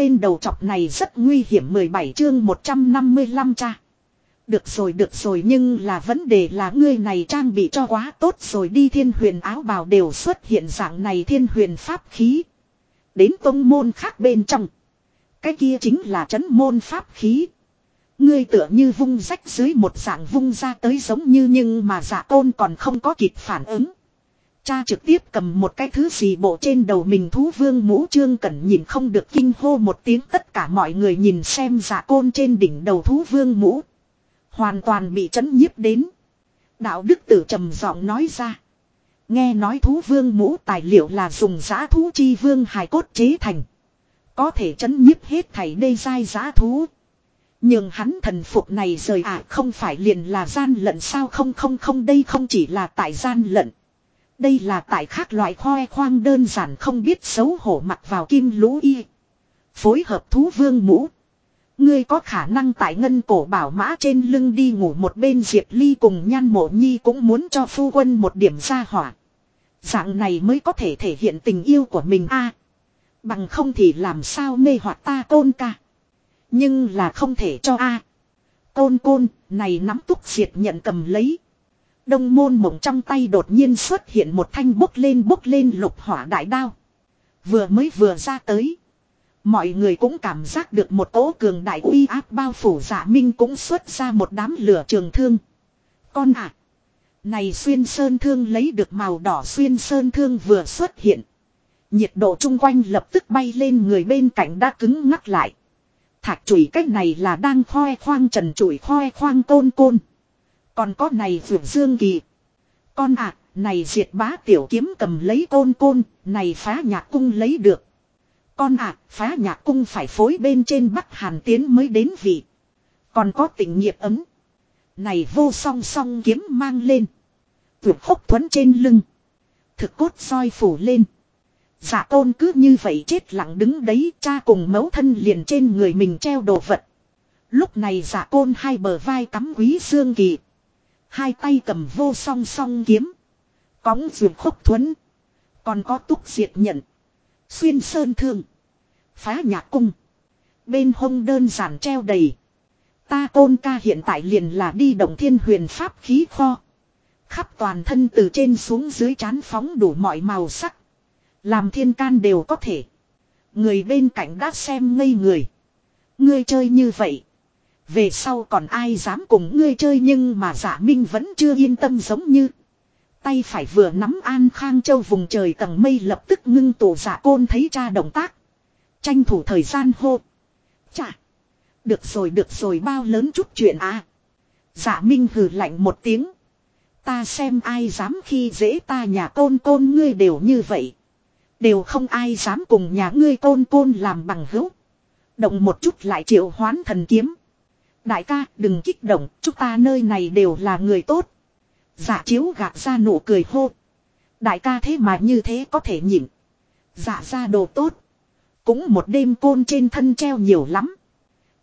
tên đầu chọc này rất nguy hiểm 17 chương 155 cha. Được rồi được rồi, nhưng là vấn đề là ngươi này trang bị cho quá tốt rồi đi thiên huyền áo bào đều xuất hiện dạng này thiên huyền pháp khí. Đến tông môn khác bên trong. Cái kia chính là chấn môn pháp khí. Ngươi tựa như vung rách dưới một dạng vung ra tới giống như nhưng mà giả tôn còn không có kịp phản ứng. Cha trực tiếp cầm một cái thứ gì bộ trên đầu mình thú vương mũ trương cẩn nhìn không được kinh hô một tiếng tất cả mọi người nhìn xem giả côn trên đỉnh đầu thú vương mũ. Hoàn toàn bị chấn nhiếp đến. Đạo đức tử trầm giọng nói ra. Nghe nói thú vương mũ tài liệu là dùng giã thú chi vương hài cốt chế thành. Có thể chấn nhiếp hết thảy đê dai giã thú. Nhưng hắn thần phục này rời ạ à, không phải liền là gian lận sao không không không đây không chỉ là tại gian lận. Đây là tại khác loại khoe khoang đơn giản không biết xấu hổ mặc vào kim lũ y. Phối hợp thú vương mũ. Ngươi có khả năng tại ngân cổ bảo mã trên lưng đi ngủ một bên Diệp Ly cùng nhan mộ nhi cũng muốn cho phu quân một điểm ra hỏa. Dạng này mới có thể thể hiện tình yêu của mình a Bằng không thì làm sao mê hoặc ta tôn ca. Nhưng là không thể cho a Côn côn, này nắm túc diệt nhận cầm lấy. Đông môn mộng trong tay đột nhiên xuất hiện một thanh bốc lên bốc lên lục hỏa đại đao. Vừa mới vừa ra tới. Mọi người cũng cảm giác được một cỗ cường đại uy áp bao phủ giả minh cũng xuất ra một đám lửa trường thương. Con ạ! này xuyên sơn thương lấy được màu đỏ xuyên sơn thương vừa xuất hiện. Nhiệt độ chung quanh lập tức bay lên người bên cạnh đã cứng ngắt lại. Thạc chùy cách này là đang khoe khoang trần chùy khoe khoang côn côn. Còn có này vượt dương kỳ. Con ạ, này diệt bá tiểu kiếm cầm lấy côn côn, này phá nhạc cung lấy được. Con ạ, phá nhạc cung phải phối bên trên bắc hàn tiến mới đến vị. Còn có tình nghiệp ấm. Này vô song song kiếm mang lên. tuyệt khốc thuẫn trên lưng. Thực cốt soi phủ lên. Giả tôn cứ như vậy chết lặng đứng đấy cha cùng mẫu thân liền trên người mình treo đồ vật. Lúc này dạ giả côn hai bờ vai cắm quý xương kỳ. Hai tay cầm vô song song kiếm. Cóng vượt khốc thuấn, Còn có túc diệt nhận. Xuyên sơn thương. Phá nhạc cung. Bên hông đơn giản treo đầy. Ta côn ca hiện tại liền là đi động thiên huyền pháp khí kho. Khắp toàn thân từ trên xuống dưới chán phóng đủ mọi màu sắc. Làm thiên can đều có thể. Người bên cạnh đã xem ngây người. Ngươi chơi như vậy. Về sau còn ai dám cùng ngươi chơi nhưng mà giả minh vẫn chưa yên tâm giống như. Tay phải vừa nắm an khang châu vùng trời tầng mây lập tức ngưng tổ giả côn thấy cha động tác. Tranh thủ thời gian hô. Chà. Được rồi được rồi, bao lớn chút chuyện à. Giả minh hừ lạnh một tiếng. Ta xem ai dám khi dễ ta nhà côn côn ngươi đều như vậy. Đều không ai dám cùng nhà ngươi côn côn làm bằng hữu. Động một chút lại triệu hoán thần kiếm. Đại ca đừng kích động, chúng ta nơi này đều là người tốt. Dạ chiếu gạt ra nụ cười hô. Đại ca thế mà như thế có thể nhịn. Dạ ra đồ tốt. Cũng một đêm côn trên thân treo nhiều lắm.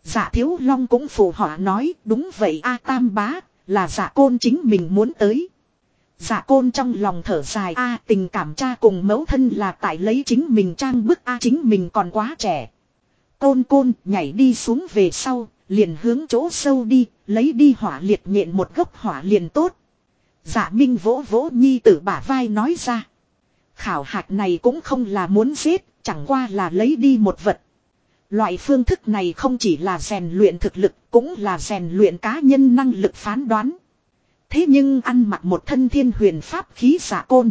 Dạ thiếu long cũng phù họa nói đúng vậy a tam bá là dạ côn chính mình muốn tới. Dạ côn trong lòng thở dài a tình cảm cha cùng mẫu thân là tại lấy chính mình trang bức a chính mình còn quá trẻ. Côn côn nhảy đi xuống về sau, liền hướng chỗ sâu đi, lấy đi hỏa liệt nhện một gốc hỏa liền tốt. Dạ minh vỗ vỗ nhi tử bả vai nói ra. Khảo hạch này cũng không là muốn giết, chẳng qua là lấy đi một vật. Loại phương thức này không chỉ là rèn luyện thực lực, cũng là rèn luyện cá nhân năng lực phán đoán. Thế nhưng ăn mặc một thân thiên huyền pháp khí giả côn.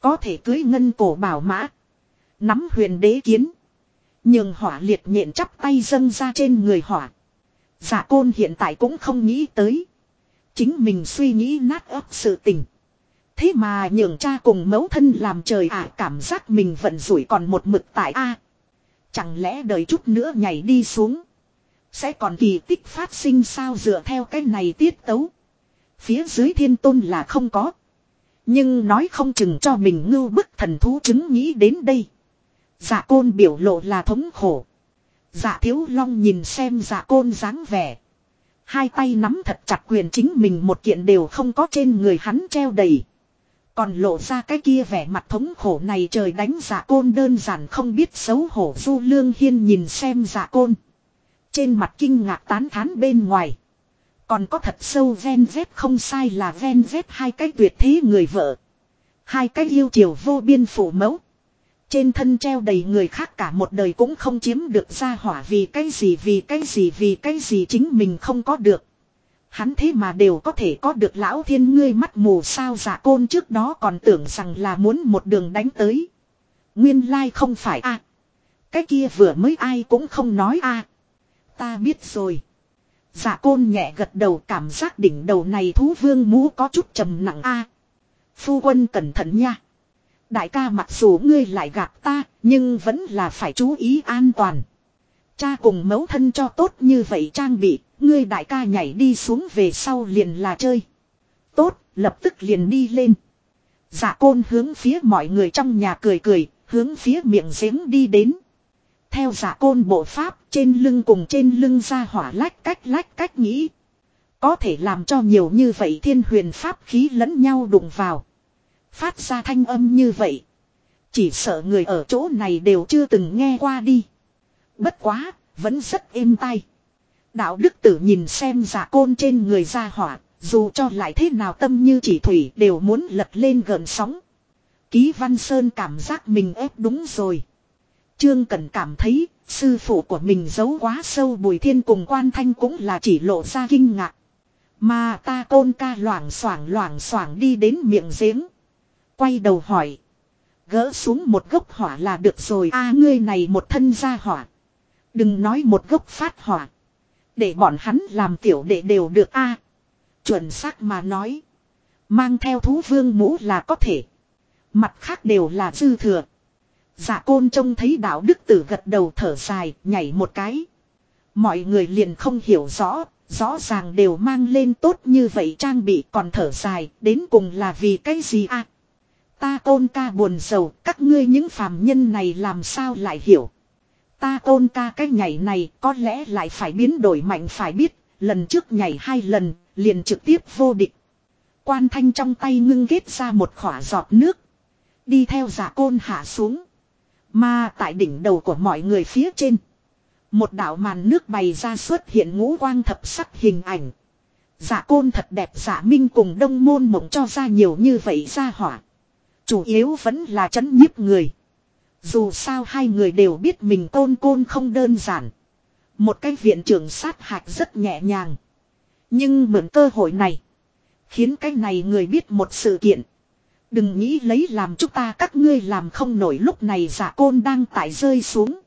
Có thể cưới ngân cổ bảo mã. Nắm huyền đế kiến. Nhưng hỏa liệt nhện chắp tay dâng ra trên người hỏa. Giả côn hiện tại cũng không nghĩ tới. Chính mình suy nghĩ nát ấp sự tình. Thế mà nhường cha cùng mẫu thân làm trời ả cảm giác mình vận rủi còn một mực tại A. Chẳng lẽ đợi chút nữa nhảy đi xuống. Sẽ còn kỳ tích phát sinh sao dựa theo cái này tiết tấu. Phía dưới thiên tôn là không có. Nhưng nói không chừng cho mình ngưu bức thần thú chứng nghĩ đến đây. Dạ côn biểu lộ là thống khổ. Dạ thiếu long nhìn xem dạ côn dáng vẻ. Hai tay nắm thật chặt quyền chính mình một kiện đều không có trên người hắn treo đầy. Còn lộ ra cái kia vẻ mặt thống khổ này trời đánh giả côn đơn giản không biết xấu hổ du lương hiên nhìn xem giả côn. Trên mặt kinh ngạc tán thán bên ngoài. Còn có thật sâu ven dép không sai là ven dép hai cái tuyệt thế người vợ. Hai cái yêu chiều vô biên phủ mẫu. Trên thân treo đầy người khác cả một đời cũng không chiếm được ra hỏa vì cái gì, vì cái gì, vì cái gì chính mình không có được. Hắn thế mà đều có thể có được lão thiên ngươi mắt mù sao giả côn trước đó còn tưởng rằng là muốn một đường đánh tới. Nguyên lai không phải a Cái kia vừa mới ai cũng không nói a Ta biết rồi. Giả côn nhẹ gật đầu cảm giác đỉnh đầu này thú vương mũ có chút trầm nặng a Phu quân cẩn thận nha. Đại ca mặc dù ngươi lại gạt ta, nhưng vẫn là phải chú ý an toàn. Cha cùng mẫu thân cho tốt như vậy trang bị, ngươi đại ca nhảy đi xuống về sau liền là chơi. Tốt, lập tức liền đi lên. Dạ côn hướng phía mọi người trong nhà cười cười, hướng phía miệng giếng đi đến. Theo giả côn bộ pháp, trên lưng cùng trên lưng ra hỏa lách cách lách cách nghĩ. Có thể làm cho nhiều như vậy thiên huyền pháp khí lẫn nhau đụng vào. Phát ra thanh âm như vậy. Chỉ sợ người ở chỗ này đều chưa từng nghe qua đi. Bất quá, vẫn rất êm tai. Đạo đức tử nhìn xem giả côn trên người ra hỏa, dù cho lại thế nào tâm như chỉ thủy đều muốn lật lên gần sóng. Ký Văn Sơn cảm giác mình ép đúng rồi. Trương Cần cảm thấy, sư phụ của mình giấu quá sâu bùi thiên cùng quan thanh cũng là chỉ lộ ra kinh ngạc. Mà ta côn ca loảng xoảng loảng xoảng đi đến miệng giếng. Quay đầu hỏi. Gỡ xuống một gốc hỏa là được rồi a ngươi này một thân ra hỏa. Đừng nói một gốc phát hỏa. Để bọn hắn làm tiểu đệ đều được a Chuẩn xác mà nói. Mang theo thú vương mũ là có thể. Mặt khác đều là dư thừa. Dạ côn trông thấy đạo đức tử gật đầu thở dài, nhảy một cái. Mọi người liền không hiểu rõ, rõ ràng đều mang lên tốt như vậy trang bị còn thở dài, đến cùng là vì cái gì à? Ta côn ca buồn sầu, các ngươi những phàm nhân này làm sao lại hiểu. Ta côn ca cái nhảy này có lẽ lại phải biến đổi mạnh phải biết, lần trước nhảy hai lần, liền trực tiếp vô địch. Quan thanh trong tay ngưng ghét ra một khỏa giọt nước. Đi theo giả côn hạ xuống. Mà tại đỉnh đầu của mọi người phía trên. Một đạo màn nước bày ra xuất hiện ngũ quang thập sắc hình ảnh. Giả côn thật đẹp giả minh cùng đông môn mộng cho ra nhiều như vậy ra hỏa. Chủ yếu vẫn là chấn nhiếp người. Dù sao hai người đều biết mình côn côn không đơn giản. Một cái viện trưởng sát hạch rất nhẹ nhàng. Nhưng mượn cơ hội này. Khiến cái này người biết một sự kiện. Đừng nghĩ lấy làm chúng ta các ngươi làm không nổi lúc này giả côn đang tại rơi xuống.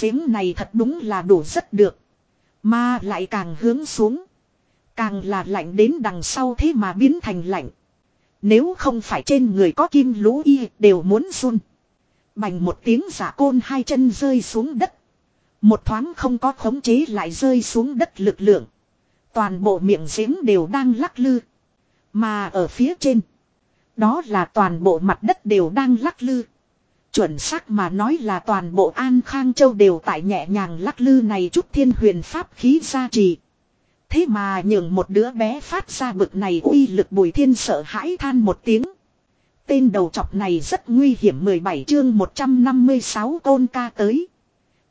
Giếng này thật đúng là đủ rất được. Mà lại càng hướng xuống. Càng là lạnh đến đằng sau thế mà biến thành lạnh. Nếu không phải trên người có kim lũ y, đều muốn run. Bành một tiếng giả côn hai chân rơi xuống đất. Một thoáng không có khống chế lại rơi xuống đất lực lượng. Toàn bộ miệng giếng đều đang lắc lư. Mà ở phía trên. Đó là toàn bộ mặt đất đều đang lắc lư. Chuẩn xác mà nói là toàn bộ An Khang Châu đều tại nhẹ nhàng lắc lư này chút thiên huyền pháp khí gia trì. Thế mà nhường một đứa bé phát ra bực này uy lực bùi thiên sợ hãi than một tiếng. Tên đầu chọc này rất nguy hiểm 17 chương 156 tôn ca tới.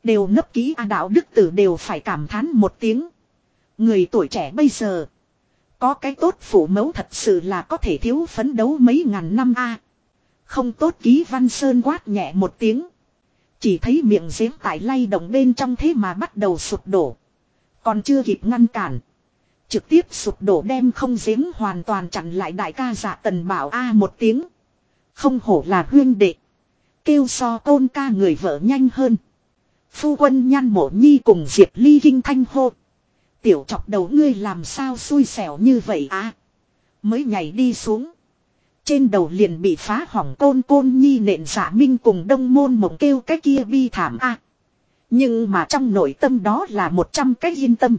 Đều nấp ký A đạo đức tử đều phải cảm thán một tiếng. Người tuổi trẻ bây giờ. Có cái tốt phủ mẫu thật sự là có thể thiếu phấn đấu mấy ngàn năm a. Không tốt ký văn sơn quát nhẹ một tiếng. Chỉ thấy miệng giếng tại lay động bên trong thế mà bắt đầu sụp đổ. Còn chưa kịp ngăn cản. Trực tiếp sụp đổ đem không giếng hoàn toàn chặn lại đại ca giả tần bảo a một tiếng. Không hổ là huyên đệ. Kêu so tôn ca người vợ nhanh hơn. Phu quân nhăn mộ nhi cùng Diệp Ly kinh thanh hô. Tiểu chọc đầu ngươi làm sao xui xẻo như vậy à. Mới nhảy đi xuống. Trên đầu liền bị phá hỏng côn côn nhi nện giả minh cùng đông môn mộng kêu cái kia bi thảm a Nhưng mà trong nội tâm đó là một trăm cái yên tâm.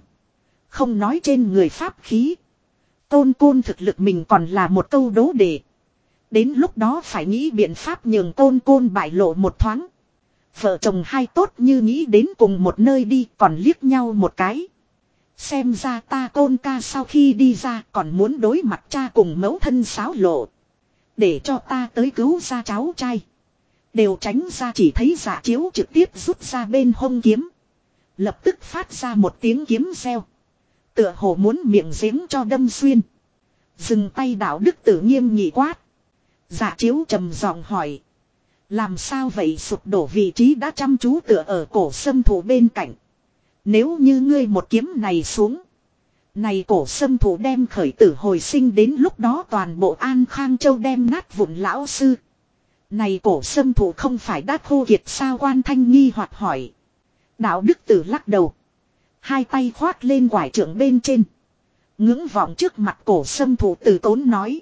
Không nói trên người pháp khí. tôn côn thực lực mình còn là một câu đố đề. Đến lúc đó phải nghĩ biện pháp nhường tôn côn bại lộ một thoáng. Vợ chồng hai tốt như nghĩ đến cùng một nơi đi còn liếc nhau một cái. Xem ra ta tôn ca sau khi đi ra còn muốn đối mặt cha cùng mẫu thân xáo lộ. Để cho ta tới cứu ra cháu trai. Đều tránh ra chỉ thấy giả chiếu trực tiếp rút ra bên hông kiếm. Lập tức phát ra một tiếng kiếm reo. Tựa hồ muốn miệng giếng cho đâm xuyên. Dừng tay đạo đức tử nghiêm nghị quát. Giả chiếu trầm giọng hỏi. Làm sao vậy sụp đổ vị trí đã chăm chú tựa ở cổ sâm thủ bên cạnh. Nếu như ngươi một kiếm này xuống. Này cổ sâm thủ đem khởi tử hồi sinh đến lúc đó toàn bộ an khang châu đem nát vụn lão sư. Này cổ sâm thủ không phải đã khô kiệt sao quan thanh nghi hoặc hỏi. Đạo đức tử lắc đầu. Hai tay khoát lên quải trưởng bên trên. Ngưỡng vọng trước mặt cổ sâm thủ tử tốn nói.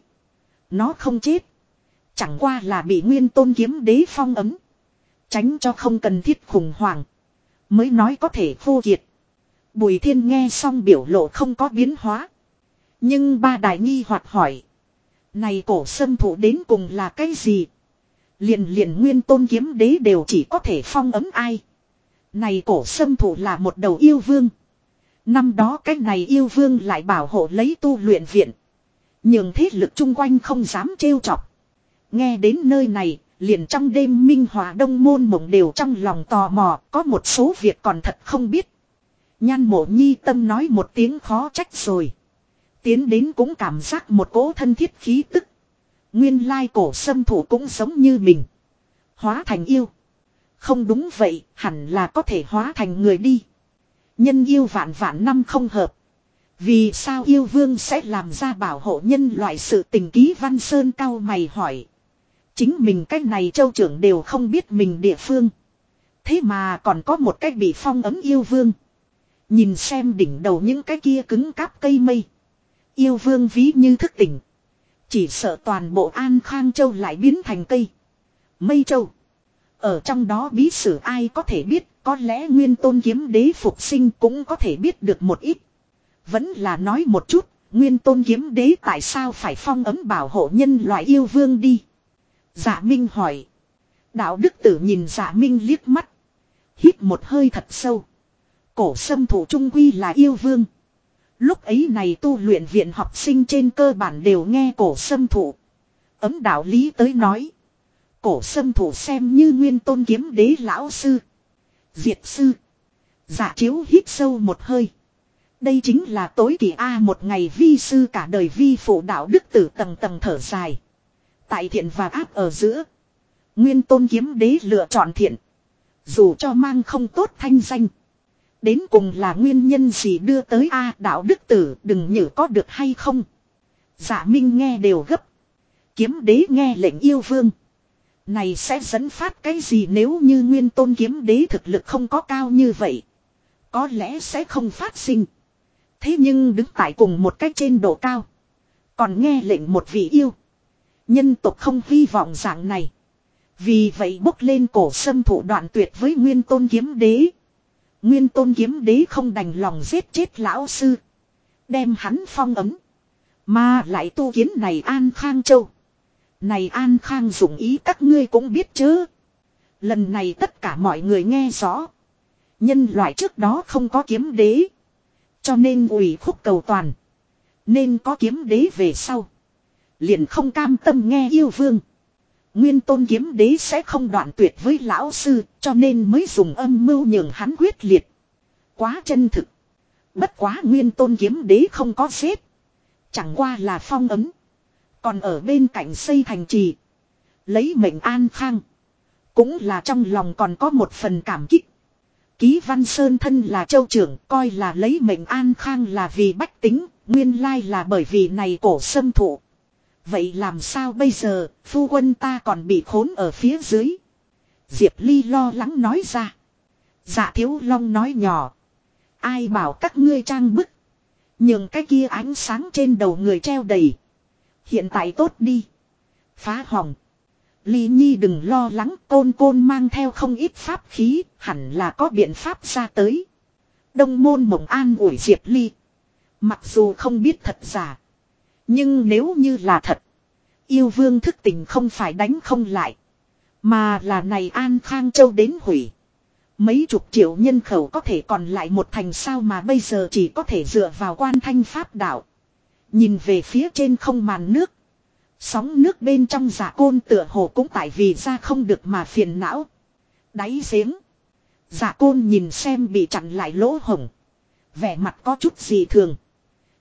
Nó không chết. Chẳng qua là bị nguyên tôn kiếm đế phong ấm. Tránh cho không cần thiết khủng hoảng. Mới nói có thể khô kiệt. Bùi thiên nghe xong biểu lộ không có biến hóa. Nhưng ba đại nghi hoạt hỏi. Này cổ sâm thủ đến cùng là cái gì? Liền liền nguyên tôn kiếm đế đều chỉ có thể phong ấm ai. Này cổ sâm thủ là một đầu yêu vương. Năm đó cái này yêu vương lại bảo hộ lấy tu luyện viện. Nhưng thế lực chung quanh không dám trêu chọc. Nghe đến nơi này, liền trong đêm minh hòa đông môn mộng đều trong lòng tò mò, có một số việc còn thật không biết. Nhan mộ nhi tâm nói một tiếng khó trách rồi. Tiến đến cũng cảm giác một cỗ thân thiết khí tức. Nguyên lai cổ sâm thủ cũng giống như mình. Hóa thành yêu. Không đúng vậy, hẳn là có thể hóa thành người đi. Nhân yêu vạn vạn năm không hợp. Vì sao yêu vương sẽ làm ra bảo hộ nhân loại sự tình ký văn sơn cao mày hỏi. Chính mình cách này châu trưởng đều không biết mình địa phương. Thế mà còn có một cách bị phong ấm yêu vương. Nhìn xem đỉnh đầu những cái kia cứng cáp cây mây. Yêu vương ví như thức tỉnh. Chỉ sợ toàn bộ An Khang Châu lại biến thành cây. Mây Châu. Ở trong đó bí sử ai có thể biết, có lẽ nguyên tôn kiếm đế phục sinh cũng có thể biết được một ít. Vẫn là nói một chút, nguyên tôn kiếm đế tại sao phải phong ấm bảo hộ nhân loại yêu vương đi. Dạ Minh hỏi. Đạo đức tử nhìn dạ Minh liếc mắt. Hít một hơi thật sâu. Cổ sâm thủ trung quy là yêu vương. Lúc ấy này tu luyện viện học sinh trên cơ bản đều nghe cổ sâm thủ. Ấm đạo lý tới nói. Cổ sâm thủ xem như nguyên tôn kiếm đế lão sư. Diệt sư. Giả chiếu hít sâu một hơi. Đây chính là tối kỳ A một ngày vi sư cả đời vi phụ đạo đức tử tầng tầng thở dài. Tại thiện và áp ở giữa. Nguyên tôn kiếm đế lựa chọn thiện. Dù cho mang không tốt thanh danh. Đến cùng là nguyên nhân gì đưa tới A đạo đức tử đừng nhử có được hay không. Giả minh nghe đều gấp. Kiếm đế nghe lệnh yêu vương. Này sẽ dẫn phát cái gì nếu như nguyên tôn kiếm đế thực lực không có cao như vậy. Có lẽ sẽ không phát sinh. Thế nhưng đứng tại cùng một cách trên độ cao. Còn nghe lệnh một vị yêu. Nhân tộc không hy vọng dạng này. Vì vậy bốc lên cổ sâm thủ đoạn tuyệt với nguyên tôn kiếm đế. Nguyên tôn kiếm đế không đành lòng giết chết lão sư. Đem hắn phong ấm. Mà lại tu kiến này An Khang Châu. Này An Khang dụng ý các ngươi cũng biết chứ. Lần này tất cả mọi người nghe rõ. Nhân loại trước đó không có kiếm đế. Cho nên ủy khúc cầu toàn. Nên có kiếm đế về sau. Liền không cam tâm nghe yêu vương. Nguyên tôn kiếm đế sẽ không đoạn tuyệt với lão sư, cho nên mới dùng âm mưu nhường hắn quyết liệt. Quá chân thực. Bất quá nguyên tôn kiếm đế không có xếp. Chẳng qua là phong ấm. Còn ở bên cạnh xây thành trì. Lấy mệnh an khang. Cũng là trong lòng còn có một phần cảm kích. Ký Văn Sơn thân là châu trưởng coi là lấy mệnh an khang là vì bách tính. Nguyên lai là bởi vì này cổ xâm thụ. Vậy làm sao bây giờ, phu quân ta còn bị khốn ở phía dưới. Diệp Ly lo lắng nói ra. Dạ thiếu long nói nhỏ. Ai bảo các ngươi trang bức. Nhưng cái kia ánh sáng trên đầu người treo đầy. Hiện tại tốt đi. Phá hỏng. Ly Nhi đừng lo lắng côn côn mang theo không ít pháp khí, hẳn là có biện pháp ra tới. Đông môn mộng an ủi Diệp Ly. Mặc dù không biết thật giả. Nhưng nếu như là thật. Yêu vương thức tình không phải đánh không lại. Mà là này An Khang Châu đến hủy. Mấy chục triệu nhân khẩu có thể còn lại một thành sao mà bây giờ chỉ có thể dựa vào quan thanh pháp đạo. Nhìn về phía trên không màn nước. Sóng nước bên trong giả côn tựa hồ cũng tại vì ra không được mà phiền não. Đáy giếng. Giả côn nhìn xem bị chặn lại lỗ hổng. Vẻ mặt có chút gì thường.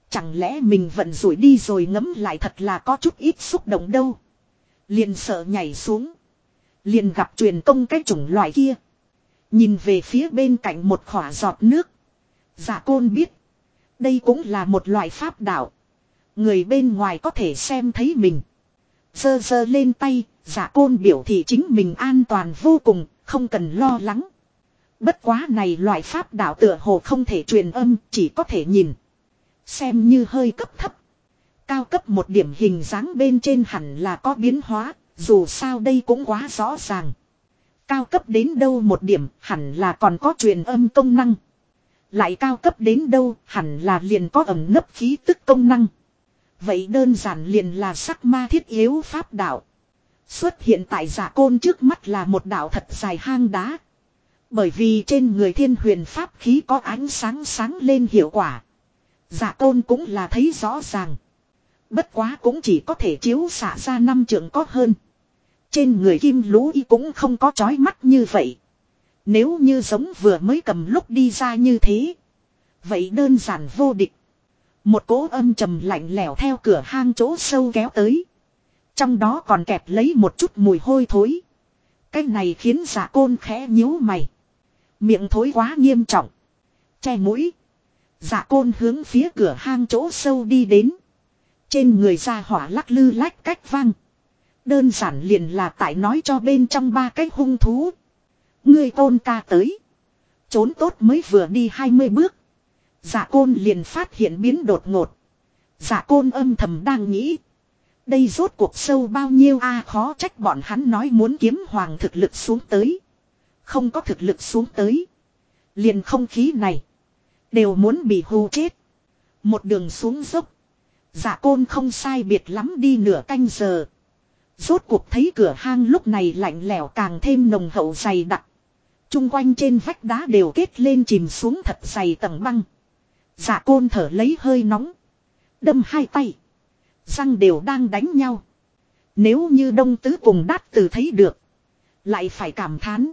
Chẳng lẽ mình vận rủi đi rồi ngấm lại thật là có chút ít xúc động đâu. Liền sợ nhảy xuống. Liền gặp truyền công cái chủng loại kia. Nhìn về phía bên cạnh một khỏa giọt nước. Giả côn biết. Đây cũng là một loại pháp đạo. Người bên ngoài có thể xem thấy mình. Dơ dơ lên tay, giả côn biểu thị chính mình an toàn vô cùng, không cần lo lắng. Bất quá này loại pháp đạo tựa hồ không thể truyền âm, chỉ có thể nhìn. Xem như hơi cấp thấp. Cao cấp một điểm hình dáng bên trên hẳn là có biến hóa, dù sao đây cũng quá rõ ràng. Cao cấp đến đâu một điểm hẳn là còn có truyền âm công năng. Lại cao cấp đến đâu hẳn là liền có ẩm nấp khí tức công năng. Vậy đơn giản liền là sắc ma thiết yếu pháp đạo. Xuất hiện tại giả côn trước mắt là một đạo thật dài hang đá. Bởi vì trên người thiên huyền pháp khí có ánh sáng sáng lên hiệu quả. Giả côn cũng là thấy rõ ràng. Bất quá cũng chỉ có thể chiếu xả ra năm trượng có hơn. Trên người kim lũ y cũng không có chói mắt như vậy. Nếu như giống vừa mới cầm lúc đi ra như thế. Vậy đơn giản vô địch. Một cỗ âm trầm lạnh lẽo theo cửa hang chỗ sâu kéo tới. Trong đó còn kẹp lấy một chút mùi hôi thối. Cái này khiến giả côn khẽ nhíu mày. Miệng thối quá nghiêm trọng. Che mũi. Giả côn hướng phía cửa hang chỗ sâu đi đến. Trên người ra hỏa lắc lư lách cách vang. Đơn giản liền là tại nói cho bên trong ba cái hung thú. Ngươi tôn ca tới. Trốn tốt mới vừa đi 20 bước. Giả côn liền phát hiện biến đột ngột. Giả côn âm thầm đang nghĩ. Đây rốt cuộc sâu bao nhiêu a à, khó trách bọn hắn nói muốn kiếm hoàng thực lực xuống tới. Không có thực lực xuống tới. Liền không khí này. Đều muốn bị hù chết. Một đường xuống dốc. Giả côn không sai biệt lắm đi nửa canh giờ. Rốt cuộc thấy cửa hang lúc này lạnh lẽo càng thêm nồng hậu dày đặc. Trung quanh trên vách đá đều kết lên chìm xuống thật dày tầng băng. Dạ côn thở lấy hơi nóng. Đâm hai tay. Răng đều đang đánh nhau. Nếu như đông tứ cùng đát từ thấy được. Lại phải cảm thán.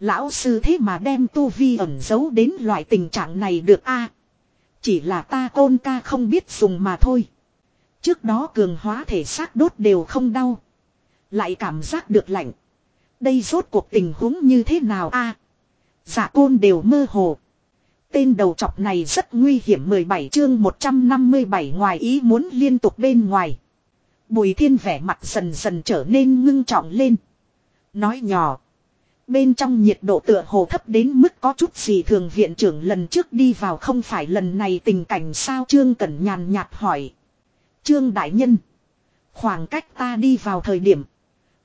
Lão sư thế mà đem tu vi ẩn giấu đến loại tình trạng này được a Chỉ là ta côn ca không biết dùng mà thôi. Trước đó cường hóa thể xác đốt đều không đau. Lại cảm giác được lạnh. Đây rốt cuộc tình huống như thế nào a Giả côn đều mơ hồ. Tên đầu chọc này rất nguy hiểm 17 chương 157 ngoài ý muốn liên tục bên ngoài. Bùi thiên vẻ mặt dần dần trở nên ngưng trọng lên. Nói nhỏ. Bên trong nhiệt độ tựa hồ thấp đến mức có chút gì thường, viện trưởng lần trước đi vào không phải lần này, tình cảnh sao Trương Cẩn nhàn nhạt hỏi. Trương Đại Nhân. Khoảng cách ta đi vào thời điểm.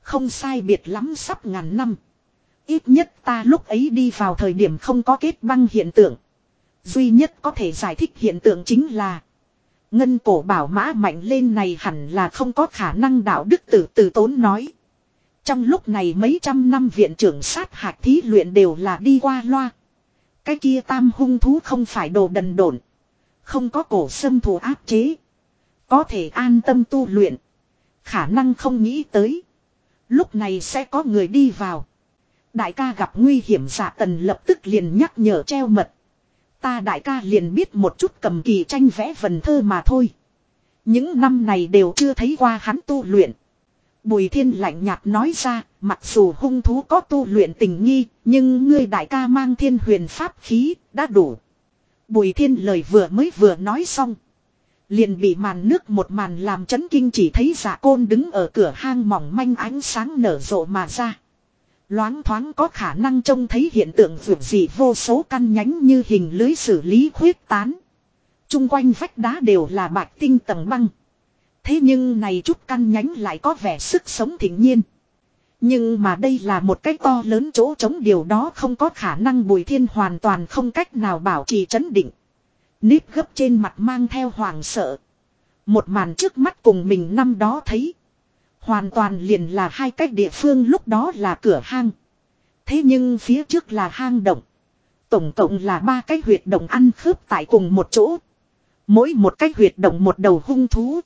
Không sai biệt lắm sắp ngàn năm. Ít nhất ta lúc ấy đi vào thời điểm không có kết băng hiện tượng. Duy nhất có thể giải thích hiện tượng chính là. Ngân cổ bảo mã mạnh lên này hẳn là không có khả năng đạo đức tử từ tốn nói. Trong lúc này mấy trăm năm viện trưởng sát hạt thí luyện đều là đi qua loa. Cái kia tam hung thú không phải đồ đần độn. Không có cổ xâm thù áp chế. Có thể an tâm tu luyện. Khả năng không nghĩ tới. Lúc này sẽ có người đi vào. Đại ca gặp nguy hiểm giả tần lập tức liền nhắc nhở treo mật. Ta đại ca liền biết một chút cầm kỳ tranh vẽ vần thơ mà thôi. Những năm này đều chưa thấy qua hắn tu luyện. Bùi thiên lạnh nhạt nói ra, mặc dù hung thú có tu luyện tình nghi, nhưng ngươi đại ca mang thiên huyền pháp khí, đã đủ. Bùi thiên lời vừa mới vừa nói xong. Liền bị màn nước một màn làm chấn kinh chỉ thấy giả côn đứng ở cửa hang mỏng manh ánh sáng nở rộ mà ra. Loáng thoáng có khả năng trông thấy hiện tượng vượt dị vô số căn nhánh như hình lưới xử lý khuyết tán. Trung quanh vách đá đều là bạch tinh tầng băng. Thế nhưng này chút căn nhánh lại có vẻ sức sống thịnh nhiên. Nhưng mà đây là một cái to lớn chỗ chống điều đó không có khả năng bùi thiên hoàn toàn không cách nào bảo trì chấn định. Nếp gấp trên mặt mang theo hoàng sợ. Một màn trước mắt cùng mình năm đó thấy. Hoàn toàn liền là hai cách địa phương lúc đó là cửa hang. Thế nhưng phía trước là hang động. Tổng cộng là ba cái huyệt động ăn khớp tại cùng một chỗ. Mỗi một cái huyệt động một đầu hung thú.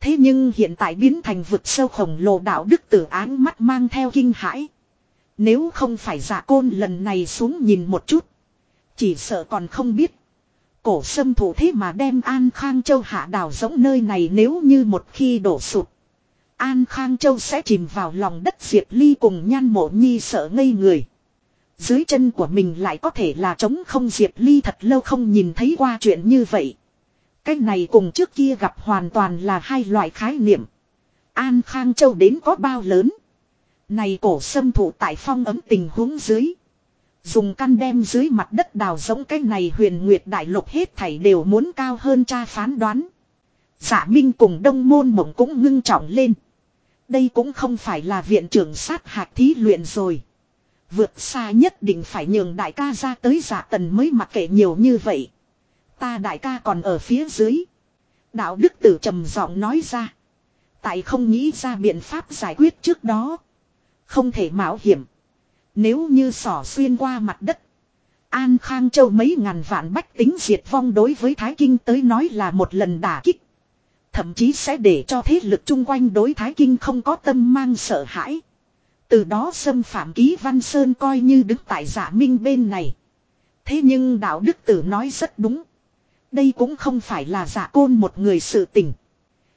Thế nhưng hiện tại biến thành vực sâu khổng lồ đạo đức tử áng mắt mang theo kinh hãi. Nếu không phải giả côn lần này xuống nhìn một chút. Chỉ sợ còn không biết. Cổ sâm thủ thế mà đem An Khang Châu hạ đảo giống nơi này nếu như một khi đổ sụp. An Khang Châu sẽ chìm vào lòng đất Diệp Ly cùng nhan mộ nhi sợ ngây người. Dưới chân của mình lại có thể là trống không Diệp Ly thật lâu không nhìn thấy qua chuyện như vậy. Cái này cùng trước kia gặp hoàn toàn là hai loại khái niệm. An Khang Châu đến có bao lớn. Này cổ sâm thụ tại phong ấm tình huống dưới. Dùng căn đem dưới mặt đất đào giống cái này huyền nguyệt đại lục hết thảy đều muốn cao hơn cha phán đoán. Giả Minh cùng đông môn mộng cũng ngưng trọng lên. Đây cũng không phải là viện trưởng sát hạt thí luyện rồi. Vượt xa nhất định phải nhường đại ca ra tới giả tần mới mặc kệ nhiều như vậy. Ta đại ca còn ở phía dưới. Đạo đức tử trầm giọng nói ra. Tại không nghĩ ra biện pháp giải quyết trước đó. Không thể mạo hiểm. Nếu như sỏ xuyên qua mặt đất. An Khang Châu mấy ngàn vạn bách tính diệt vong đối với Thái Kinh tới nói là một lần đả kích. Thậm chí sẽ để cho thế lực chung quanh đối Thái Kinh không có tâm mang sợ hãi. Từ đó xâm phạm ký Văn Sơn coi như đứng tại giả minh bên này. Thế nhưng đạo đức tử nói rất đúng. Đây cũng không phải là giả côn một người sự tình.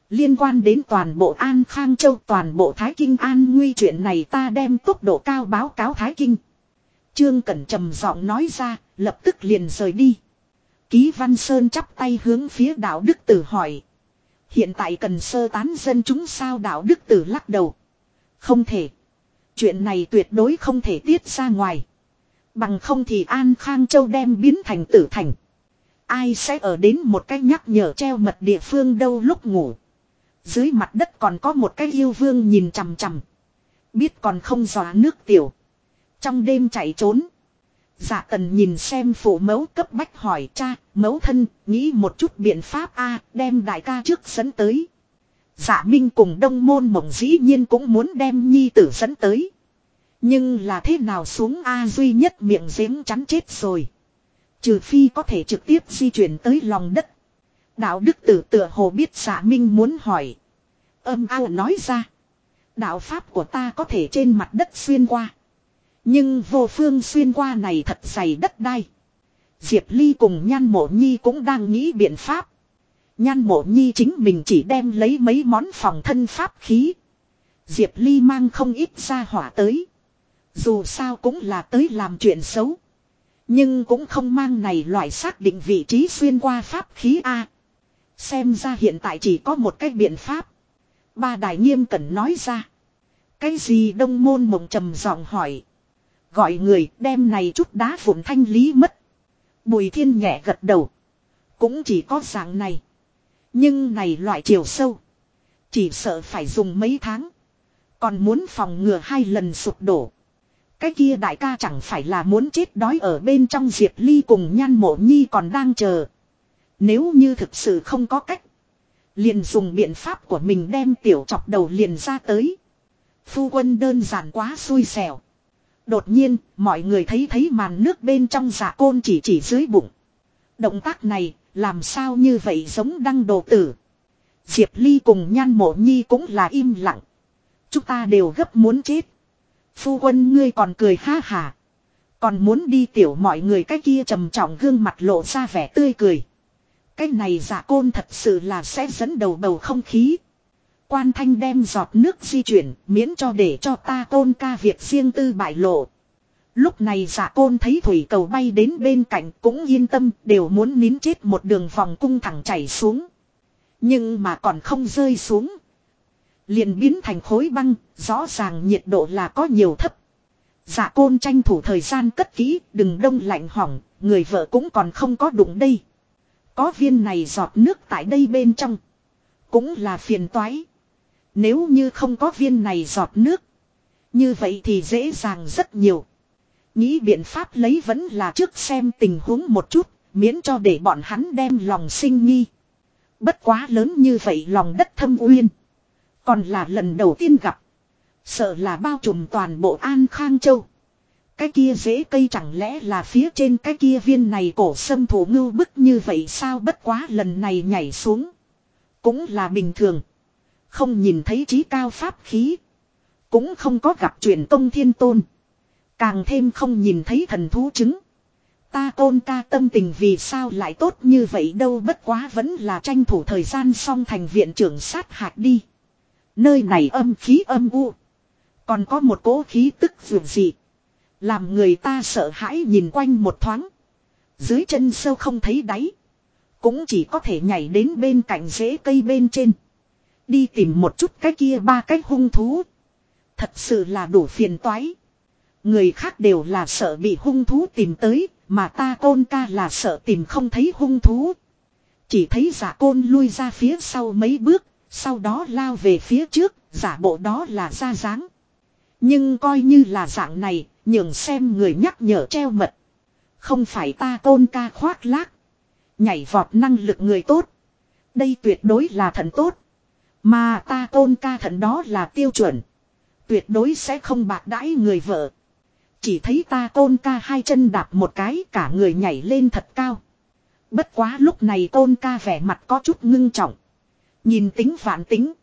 Liên quan đến toàn bộ An Khang Châu toàn bộ Thái Kinh An Nguy chuyện này ta đem tốc độ cao báo cáo Thái Kinh. Trương Cẩn trầm giọng nói ra, lập tức liền rời đi. Ký Văn Sơn chắp tay hướng phía đạo đức tử hỏi. Hiện tại cần sơ tán dân chúng sao đạo đức tử lắc đầu. Không thể. Chuyện này tuyệt đối không thể tiết ra ngoài. Bằng không thì An Khang Châu đem biến thành tử thành. Ai sẽ ở đến một cái nhắc nhở treo mật địa phương đâu lúc ngủ. Dưới mặt đất còn có một cái yêu vương nhìn chằm chằm. Biết còn không dò nước tiểu. Trong đêm chạy trốn. Dạ tần nhìn xem phụ mẫu cấp bách hỏi cha, mẫu thân, nghĩ một chút biện pháp a đem đại ca trước dẫn tới. Dạ Minh cùng đông môn mộng dĩ nhiên cũng muốn đem nhi tử dẫn tới. Nhưng là thế nào xuống A duy nhất miệng giếng chắn chết rồi. Trừ phi có thể trực tiếp di chuyển tới lòng đất. Đạo đức tử tựa hồ biết dạ Minh muốn hỏi. Âm ao nói ra. Đạo pháp của ta có thể trên mặt đất xuyên qua. Nhưng vô phương xuyên qua này thật dày đất đai. Diệp Ly cùng Nhan Mộ Nhi cũng đang nghĩ biện pháp. Nhan Mộ Nhi chính mình chỉ đem lấy mấy món phòng thân pháp khí. Diệp Ly mang không ít ra hỏa tới. Dù sao cũng là tới làm chuyện xấu. Nhưng cũng không mang này loại xác định vị trí xuyên qua pháp khí A. Xem ra hiện tại chỉ có một cách biện pháp. Ba đại nghiêm cẩn nói ra. Cái gì đông môn mộng trầm giọng hỏi. Gọi người đem này chút đá vụn thanh lý mất. Bùi thiên nhẹ gật đầu. Cũng chỉ có dạng này. Nhưng này loại chiều sâu. Chỉ sợ phải dùng mấy tháng. Còn muốn phòng ngừa hai lần sụp đổ. Cái kia đại ca chẳng phải là muốn chết đói ở bên trong Diệp Ly cùng nhan mộ nhi còn đang chờ. Nếu như thực sự không có cách. Liền dùng biện pháp của mình đem tiểu chọc đầu liền ra tới. Phu quân đơn giản quá xui xẻo. Đột nhiên, mọi người thấy thấy màn nước bên trong giả côn chỉ chỉ dưới bụng. Động tác này, làm sao như vậy giống đăng đồ tử. Diệp Ly cùng nhan mộ nhi cũng là im lặng. Chúng ta đều gấp muốn chết. Phu quân ngươi còn cười ha hà. Còn muốn đi tiểu mọi người cái kia trầm trọng gương mặt lộ ra vẻ tươi cười. Cái này giả côn thật sự là sẽ dẫn đầu bầu không khí. Quan thanh đem giọt nước di chuyển miễn cho để cho ta côn ca việc riêng tư bại lộ. Lúc này giả côn thấy thủy cầu bay đến bên cạnh cũng yên tâm đều muốn nín chết một đường vòng cung thẳng chảy xuống. Nhưng mà còn không rơi xuống. Liền biến thành khối băng, rõ ràng nhiệt độ là có nhiều thấp. Giả côn tranh thủ thời gian cất kỹ, đừng đông lạnh hỏng, người vợ cũng còn không có đụng đây. Có viên này giọt nước tại đây bên trong. Cũng là phiền toái. Nếu như không có viên này giọt nước. Như vậy thì dễ dàng rất nhiều. Nghĩ biện pháp lấy vẫn là trước xem tình huống một chút. Miễn cho để bọn hắn đem lòng sinh nghi. Bất quá lớn như vậy lòng đất thâm uyên. Còn là lần đầu tiên gặp. Sợ là bao trùm toàn bộ An Khang Châu. Cái kia dễ cây chẳng lẽ là phía trên cái kia viên này cổ sâm thủ ngưu bức như vậy sao bất quá lần này nhảy xuống. Cũng là bình thường. Không nhìn thấy trí cao pháp khí. Cũng không có gặp truyền công thiên tôn. Càng thêm không nhìn thấy thần thú chứng. Ta tôn ca tâm tình vì sao lại tốt như vậy đâu bất quá vẫn là tranh thủ thời gian xong thành viện trưởng sát hạt đi. Nơi này âm khí âm u. Còn có một cỗ khí tức vượt dị. Làm người ta sợ hãi nhìn quanh một thoáng. Dưới chân sâu không thấy đáy. Cũng chỉ có thể nhảy đến bên cạnh rễ cây bên trên. Đi tìm một chút cái kia ba cái hung thú. Thật sự là đủ phiền toái. Người khác đều là sợ bị hung thú tìm tới, mà ta côn ca là sợ tìm không thấy hung thú. Chỉ thấy giả côn lui ra phía sau mấy bước, sau đó lao về phía trước, giả bộ đó là ra dáng. Nhưng coi như là dạng này, nhường xem người nhắc nhở treo mật. Không phải ta côn ca khoác lác. Nhảy vọt năng lực người tốt. Đây tuyệt đối là thần tốt. Mà ta tôn ca thận đó là tiêu chuẩn. Tuyệt đối sẽ không bạc đãi người vợ. Chỉ thấy ta tôn ca hai chân đạp một cái cả người nhảy lên thật cao. Bất quá lúc này tôn ca vẻ mặt có chút ngưng trọng. Nhìn tính vạn tính.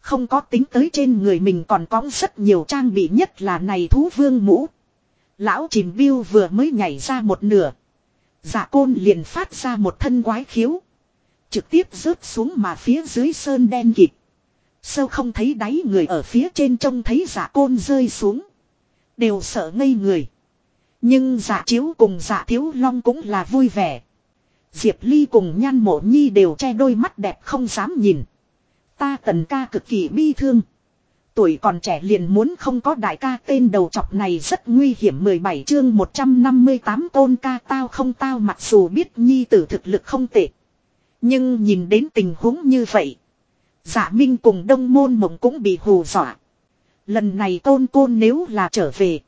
Không có tính tới trên người mình còn có rất nhiều trang bị nhất là này thú vương mũ. Lão chìm biêu vừa mới nhảy ra một nửa. Giả côn liền phát ra một thân quái khiếu. Trực tiếp rớt xuống mà phía dưới sơn đen kịt. Sâu không thấy đáy người ở phía trên trông thấy giả côn rơi xuống. Đều sợ ngây người. Nhưng giả chiếu cùng giả thiếu long cũng là vui vẻ. Diệp Ly cùng nhan mộ nhi đều che đôi mắt đẹp không dám nhìn. Ta tần ca cực kỳ bi thương. Tuổi còn trẻ liền muốn không có đại ca tên đầu chọc này rất nguy hiểm 17 chương 158 tôn ca tao không tao mặc dù biết nhi tử thực lực không tệ. Nhưng nhìn đến tình huống như vậy. Giả Minh cùng đông môn mộng cũng bị hù dọa. Lần này tôn côn nếu là trở về.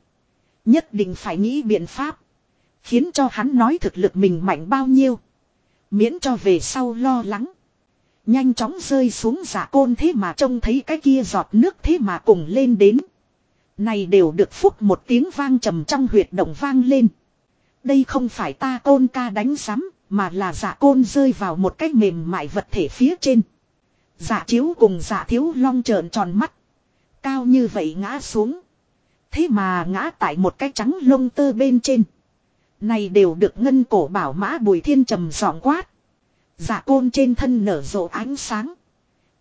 Nhất định phải nghĩ biện pháp. Khiến cho hắn nói thực lực mình mạnh bao nhiêu. Miễn cho về sau lo lắng. Nhanh chóng rơi xuống giả côn thế mà trông thấy cái kia giọt nước thế mà cùng lên đến. Này đều được phúc một tiếng vang trầm trong huyệt động vang lên. Đây không phải ta côn ca đánh sắm, mà là giả côn rơi vào một cái mềm mại vật thể phía trên. Giả chiếu cùng giả thiếu long trợn tròn mắt. Cao như vậy ngã xuống. Thế mà ngã tại một cái trắng lông tơ bên trên. Này đều được ngân cổ bảo mã bùi thiên trầm giọng quát. giả côn trên thân nở rộ ánh sáng.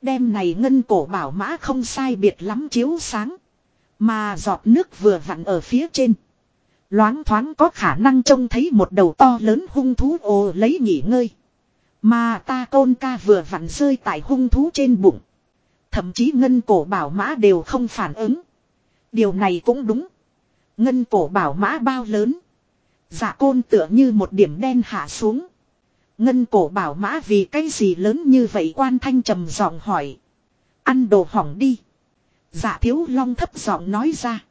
Đêm này ngân cổ bảo mã không sai biệt lắm chiếu sáng. Mà giọt nước vừa vặn ở phía trên. Loáng thoáng có khả năng trông thấy một đầu to lớn hung thú ồ lấy nghỉ ngơi. Mà ta côn ca vừa vặn rơi tại hung thú trên bụng. Thậm chí ngân cổ bảo mã đều không phản ứng. Điều này cũng đúng. Ngân cổ bảo mã bao lớn. Dạ côn tựa như một điểm đen hạ xuống. Ngân cổ bảo mã vì cái gì lớn như vậy quan thanh trầm giọng hỏi. Ăn đồ hỏng đi. Dạ thiếu long thấp giọng nói ra.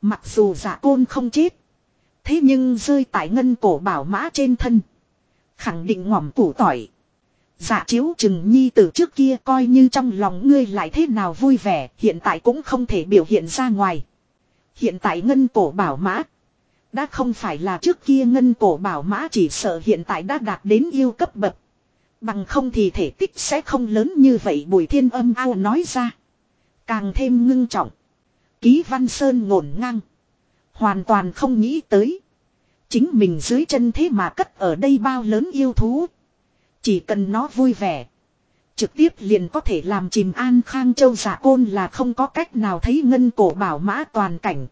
Mặc dù dạ côn không chết. Thế nhưng rơi tại ngân cổ bảo mã trên thân. Khẳng định ngỏm củ tỏi. Dạ chiếu chừng nhi từ trước kia coi như trong lòng ngươi lại thế nào vui vẻ, hiện tại cũng không thể biểu hiện ra ngoài. Hiện tại ngân cổ bảo mã. Đã không phải là trước kia ngân cổ bảo mã chỉ sợ hiện tại đã đạt đến yêu cấp bậc. Bằng không thì thể tích sẽ không lớn như vậy bùi thiên âm ao nói ra. Càng thêm ngưng trọng. Ký văn sơn ngổn ngang. Hoàn toàn không nghĩ tới. Chính mình dưới chân thế mà cất ở đây bao lớn yêu thú. Chỉ cần nó vui vẻ. Trực tiếp liền có thể làm chìm an khang châu giả côn là không có cách nào thấy ngân cổ bảo mã toàn cảnh.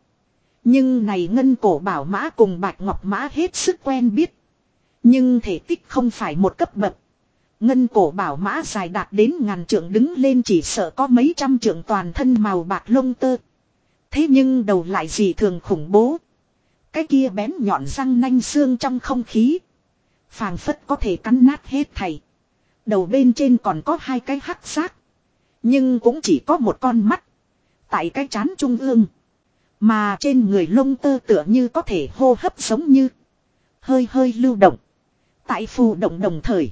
Nhưng này ngân cổ bảo mã cùng bạch ngọc mã hết sức quen biết. Nhưng thể tích không phải một cấp bậc. Ngân cổ bảo mã dài đạt đến ngàn trượng đứng lên chỉ sợ có mấy trăm trượng toàn thân màu bạc lông tơ. Thế nhưng đầu lại gì thường khủng bố. Cái kia bén nhọn răng nanh xương trong không khí. Phàng phất có thể cắn nát hết thầy. Đầu bên trên còn có hai cái hắc xác. Nhưng cũng chỉ có một con mắt. Tại cái chán trung ương. Mà trên người lông tơ tựa như có thể hô hấp giống như. Hơi hơi lưu động. Tại phù động đồng thời.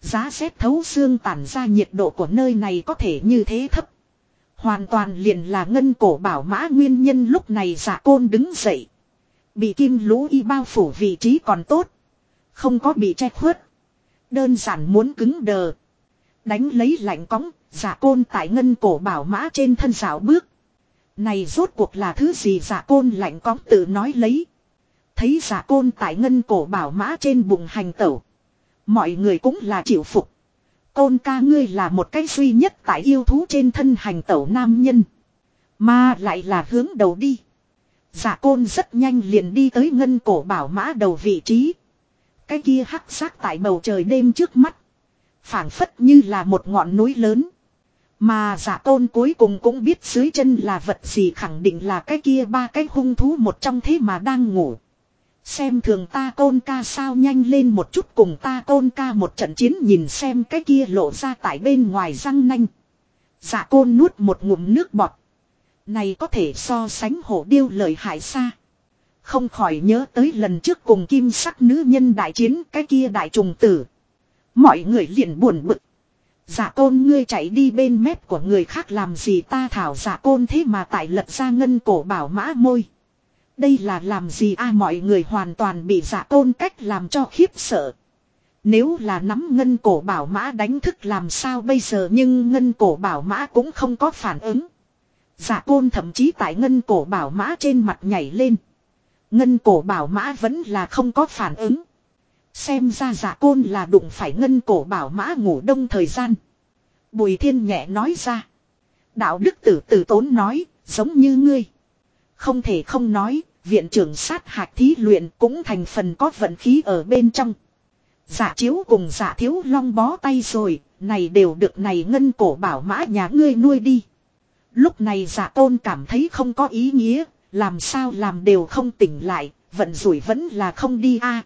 Giá xét thấu xương tản ra nhiệt độ của nơi này có thể như thế thấp. Hoàn toàn liền là ngân cổ bảo mã nguyên nhân lúc này giả côn đứng dậy. Bị kim lũ y bao phủ vị trí còn tốt. Không có bị che khuất. Đơn giản muốn cứng đờ. Đánh lấy lạnh cóng, Giả côn tại ngân cổ bảo mã trên thân dạo bước. Này rốt cuộc là thứ gì giả côn lạnh cóng tự nói lấy. Thấy giả côn tại ngân cổ bảo mã trên bụng hành tẩu. Mọi người cũng là chịu phục. Côn ca ngươi là một cái duy nhất tại yêu thú trên thân hành tẩu nam nhân. Mà lại là hướng đầu đi. Giả côn rất nhanh liền đi tới ngân cổ bảo mã đầu vị trí. Cái kia hắc sắc tại bầu trời đêm trước mắt. phảng phất như là một ngọn núi lớn. Mà dạ giả tôn cuối cùng cũng biết dưới chân là vật gì khẳng định là cái kia ba cái hung thú một trong thế mà đang ngủ. Xem thường ta tôn ca sao nhanh lên một chút cùng ta tôn ca một trận chiến nhìn xem cái kia lộ ra tại bên ngoài răng nanh. Dạ côn nuốt một ngụm nước bọt. Này có thể so sánh hổ điêu lợi hại xa. Không khỏi nhớ tới lần trước cùng kim sắc nữ nhân đại chiến cái kia đại trùng tử. Mọi người liền buồn bực. Giả côn ngươi chạy đi bên mép của người khác làm gì ta thảo giả côn thế mà tại lật ra ngân cổ bảo mã môi. Đây là làm gì a mọi người hoàn toàn bị giả tôn cách làm cho khiếp sợ. Nếu là nắm ngân cổ bảo mã đánh thức làm sao bây giờ nhưng ngân cổ bảo mã cũng không có phản ứng. Dạ giả côn thậm chí tại ngân cổ bảo mã trên mặt nhảy lên. Ngân cổ bảo mã vẫn là không có phản ứng. Xem ra dạ giả côn là đụng phải ngân cổ bảo mã ngủ đông thời gian. Bùi thiên nhẹ nói ra. Đạo đức tử tử tốn nói, giống như ngươi. Không thể không nói, viện trưởng sát hạch thí luyện cũng thành phần có vận khí ở bên trong. Giả chiếu cùng giả thiếu long bó tay rồi, này đều được này ngân cổ bảo mã nhà ngươi nuôi đi. Lúc này giả tôn cảm thấy không có ý nghĩa, làm sao làm đều không tỉnh lại, vận rủi vẫn là không đi a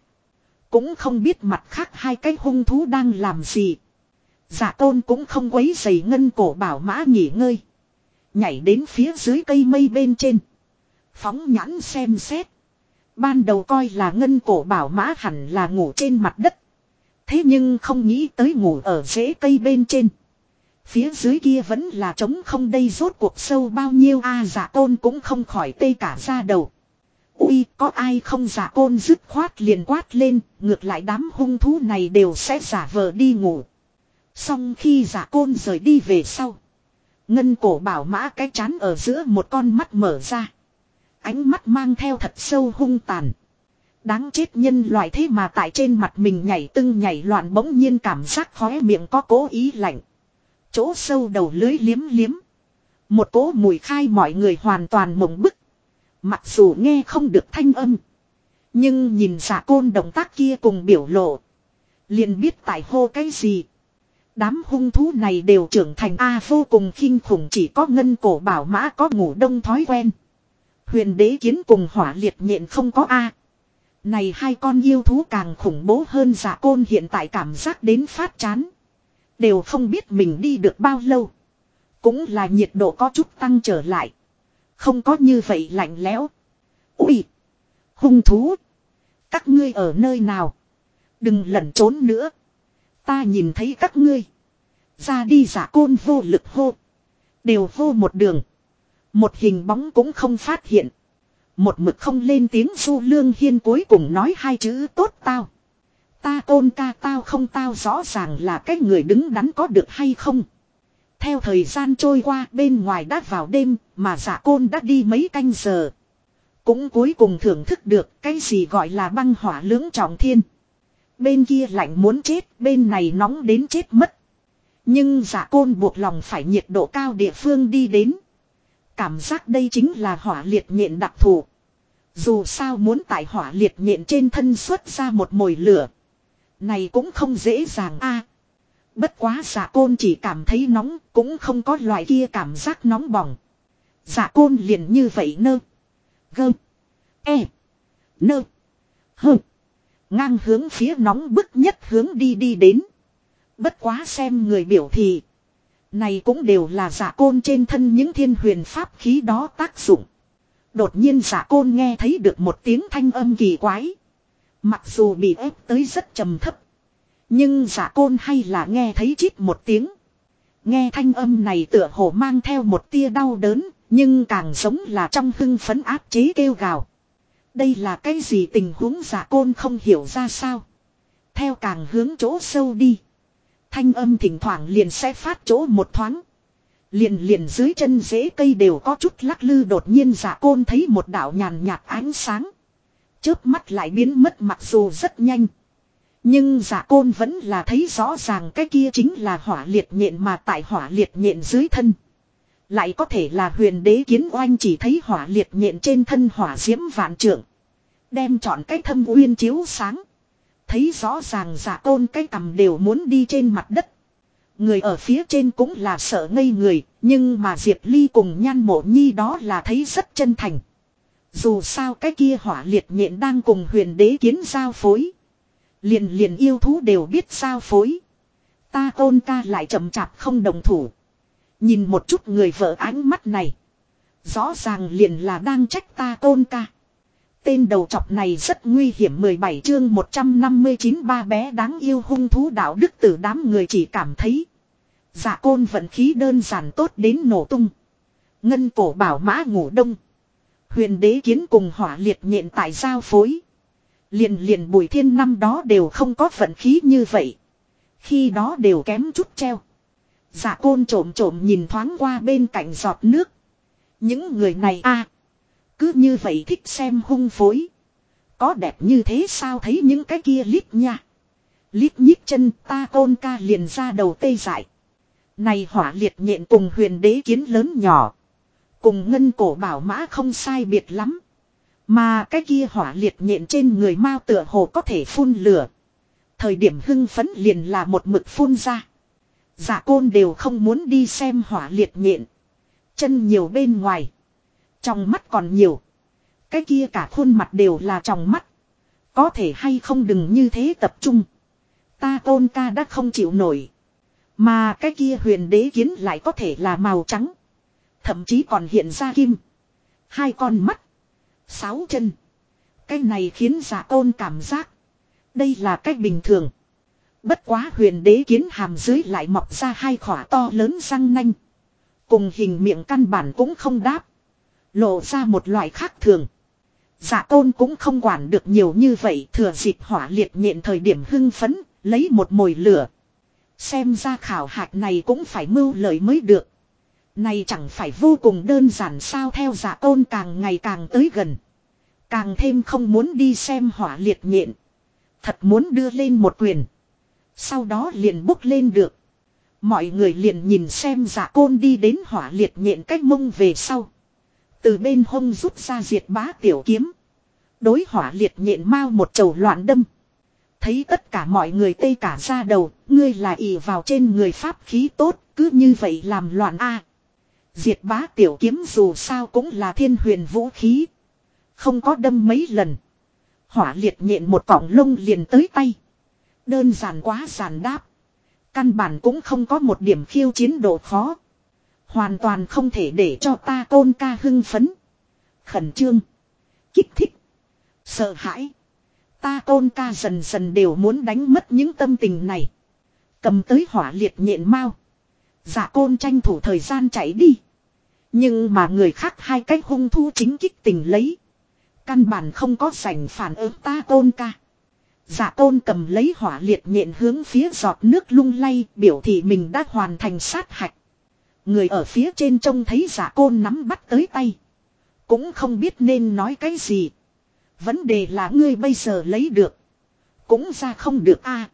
cũng không biết mặt khác hai cái hung thú đang làm gì. Giả tôn cũng không quấy giày ngân cổ bảo mã nghỉ ngơi. Nhảy đến phía dưới cây mây bên trên. Phóng nhãn xem xét. Ban đầu coi là ngân cổ bảo mã hẳn là ngủ trên mặt đất. Thế nhưng không nghĩ tới ngủ ở rễ cây bên trên. Phía dưới kia vẫn là trống không đây rốt cuộc sâu bao nhiêu a giả tôn cũng không khỏi tê cả ra đầu. Ui có ai không dạ giả côn dứt khoát liền quát lên, ngược lại đám hung thú này đều sẽ giả vờ đi ngủ. Xong khi dạ giả côn rời đi về sau. Ngân cổ bảo mã cái chán ở giữa một con mắt mở ra. Ánh mắt mang theo thật sâu hung tàn. Đáng chết nhân loại thế mà tại trên mặt mình nhảy tưng nhảy loạn bỗng nhiên cảm giác khóe miệng có cố ý lạnh. Chỗ sâu đầu lưới liếm liếm. Một cố mùi khai mọi người hoàn toàn mộng bức. Mặc dù nghe không được thanh âm. Nhưng nhìn giả côn động tác kia cùng biểu lộ. Liền biết tại hô cái gì. Đám hung thú này đều trưởng thành A à, vô cùng kinh khủng chỉ có ngân cổ bảo mã có ngủ đông thói quen. Huyền đế kiến cùng hỏa liệt nhện không có A. Này hai con yêu thú càng khủng bố hơn giả côn hiện tại cảm giác đến phát chán. Đều không biết mình đi được bao lâu. Cũng là nhiệt độ có chút tăng trở lại. Không có như vậy lạnh lẽo. Ui! Hung thú! Các ngươi ở nơi nào? Đừng lẩn trốn nữa. Ta nhìn thấy các ngươi. Ra đi giả côn vô lực hô. Đều hô một đường. Một hình bóng cũng không phát hiện. Một mực không lên tiếng su lương hiên cuối cùng nói hai chữ tốt tao. Ta côn ca tao không tao rõ ràng là cái người đứng đắn có được hay không. Theo thời gian trôi qua bên ngoài đã vào đêm mà giả côn đã đi mấy canh giờ. Cũng cuối cùng thưởng thức được cái gì gọi là băng hỏa lưỡng trọng thiên. Bên kia lạnh muốn chết, bên này nóng đến chết mất. Nhưng giả côn buộc lòng phải nhiệt độ cao địa phương đi đến. Cảm giác đây chính là hỏa liệt nhện đặc thù. Dù sao muốn tại hỏa liệt nhện trên thân xuất ra một mồi lửa. Này cũng không dễ dàng a. Bất quá giả côn chỉ cảm thấy nóng, cũng không có loại kia cảm giác nóng bỏng. Giả côn liền như vậy nơ. Gơ. E. Nơ. Hơ. Ngang hướng phía nóng bức nhất hướng đi đi đến. Bất quá xem người biểu thị. Này cũng đều là giả côn trên thân những thiên huyền pháp khí đó tác dụng. Đột nhiên giả côn nghe thấy được một tiếng thanh âm kỳ quái. Mặc dù bị ép tới rất trầm thấp. Nhưng giả côn hay là nghe thấy chít một tiếng. Nghe thanh âm này tựa hồ mang theo một tia đau đớn, nhưng càng giống là trong hưng phấn áp chế kêu gào. Đây là cái gì tình huống giả côn không hiểu ra sao. Theo càng hướng chỗ sâu đi. Thanh âm thỉnh thoảng liền sẽ phát chỗ một thoáng. Liền liền dưới chân rễ cây đều có chút lắc lư đột nhiên giả côn thấy một đạo nhàn nhạt ánh sáng. Chớp mắt lại biến mất mặc dù rất nhanh. Nhưng giả côn vẫn là thấy rõ ràng cái kia chính là hỏa liệt nhện mà tại hỏa liệt nhện dưới thân. Lại có thể là huyền đế kiến oanh chỉ thấy hỏa liệt nhện trên thân hỏa diễm vạn trưởng. Đem chọn cái thâm uyên chiếu sáng. Thấy rõ ràng giả côn cái cầm đều muốn đi trên mặt đất. Người ở phía trên cũng là sợ ngây người, nhưng mà Diệp Ly cùng nhan mộ nhi đó là thấy rất chân thành. Dù sao cái kia hỏa liệt nhện đang cùng huyền đế kiến giao phối. Liền liền yêu thú đều biết giao phối. Ta tôn ca lại chậm chạp không đồng thủ. Nhìn một chút người vợ ánh mắt này. Rõ ràng liền là đang trách ta tôn ca. Tên đầu chọc này rất nguy hiểm 17 chương 159 ba bé đáng yêu hung thú đạo đức tử đám người chỉ cảm thấy. Dạ côn vận khí đơn giản tốt đến nổ tung. Ngân cổ bảo mã ngủ đông. Huyền đế kiến cùng hỏa liệt nhện tại giao phối. Liền liền bùi thiên năm đó đều không có vận khí như vậy. Khi đó đều kém chút treo. Dạ côn trộm trộm nhìn thoáng qua bên cạnh giọt nước. Những người này a cứ như vậy thích xem hung phối. Có đẹp như thế sao thấy những cái kia lít nha. Lít nhít chân ta côn ca liền ra đầu tê dại. Này hỏa liệt nhện cùng huyền đế kiến lớn nhỏ. Cùng ngân cổ bảo mã không sai biệt lắm. Mà cái kia hỏa liệt nhện trên người mao tựa hồ có thể phun lửa. Thời điểm hưng phấn liền là một mực phun ra. Dạ côn đều không muốn đi xem hỏa liệt nhện. Chân nhiều bên ngoài. Trong mắt còn nhiều. Cái kia cả khuôn mặt đều là trong mắt. Có thể hay không đừng như thế tập trung. Ta tôn ca đã không chịu nổi. Mà cái kia huyền đế kiến lại có thể là màu trắng. Thậm chí còn hiện ra kim. Hai con mắt. Sáu chân. Cái này khiến giả tôn cảm giác. Đây là cách bình thường. Bất quá huyền đế kiến hàm dưới lại mọc ra hai khỏa to lớn răng nanh. Cùng hình miệng căn bản cũng không đáp. Lộ ra một loại khác thường. Giả tôn cũng không quản được nhiều như vậy thừa dịp hỏa liệt nhện thời điểm hưng phấn, lấy một mồi lửa. Xem ra khảo hạch này cũng phải mưu lợi mới được. Này chẳng phải vô cùng đơn giản sao theo giả tôn càng ngày càng tới gần. Càng thêm không muốn đi xem hỏa liệt nhện. Thật muốn đưa lên một quyền. Sau đó liền bốc lên được. Mọi người liền nhìn xem dạ giả côn đi đến hỏa liệt nhện cách mông về sau. Từ bên hông rút ra diệt bá tiểu kiếm. Đối hỏa liệt nhện mau một chầu loạn đâm. Thấy tất cả mọi người tê cả ra đầu, ngươi là ỷ vào trên người pháp khí tốt, cứ như vậy làm loạn a. Diệt bá tiểu kiếm dù sao cũng là thiên huyền vũ khí. Không có đâm mấy lần. Hỏa liệt nhện một cọng lông liền tới tay. Đơn giản quá giản đáp. Căn bản cũng không có một điểm khiêu chiến độ khó. Hoàn toàn không thể để cho ta tôn ca hưng phấn. Khẩn trương. Kích thích. Sợ hãi. Ta tôn ca dần dần đều muốn đánh mất những tâm tình này. Cầm tới hỏa liệt nhện mau. giả côn tranh thủ thời gian chạy đi. Nhưng mà người khác hai cách hung thu chính kích tình lấy. Căn bản không có sảnh phản ứng ta tôn ca. Dạ giả tôn cầm lấy hỏa liệt nhện hướng phía giọt nước lung lay, biểu thị mình đã hoàn thành sát hạch. Người ở phía trên trông thấy giả côn nắm bắt tới tay. Cũng không biết nên nói cái gì. Vấn đề là ngươi bây giờ lấy được. Cũng ra không được a.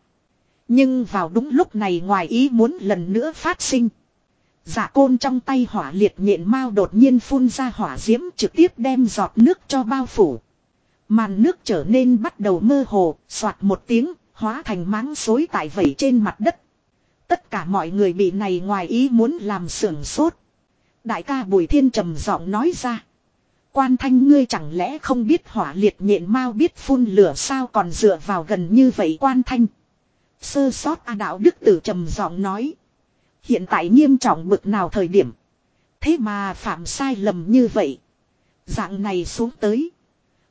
Nhưng vào đúng lúc này ngoài ý muốn lần nữa phát sinh. Giả côn trong tay hỏa liệt nhện mau đột nhiên phun ra hỏa diễm trực tiếp đem giọt nước cho bao phủ. Màn nước trở nên bắt đầu mơ hồ, soạt một tiếng, hóa thành máng xối tại vẩy trên mặt đất. Tất cả mọi người bị này ngoài ý muốn làm sưởng sốt. Đại ca Bùi Thiên trầm giọng nói ra. Quan thanh ngươi chẳng lẽ không biết hỏa liệt nhện mau biết phun lửa sao còn dựa vào gần như vậy quan thanh. Sơ sót A đạo đức tử trầm giọng nói. Hiện tại nghiêm trọng bực nào thời điểm. Thế mà phạm sai lầm như vậy. Dạng này xuống tới.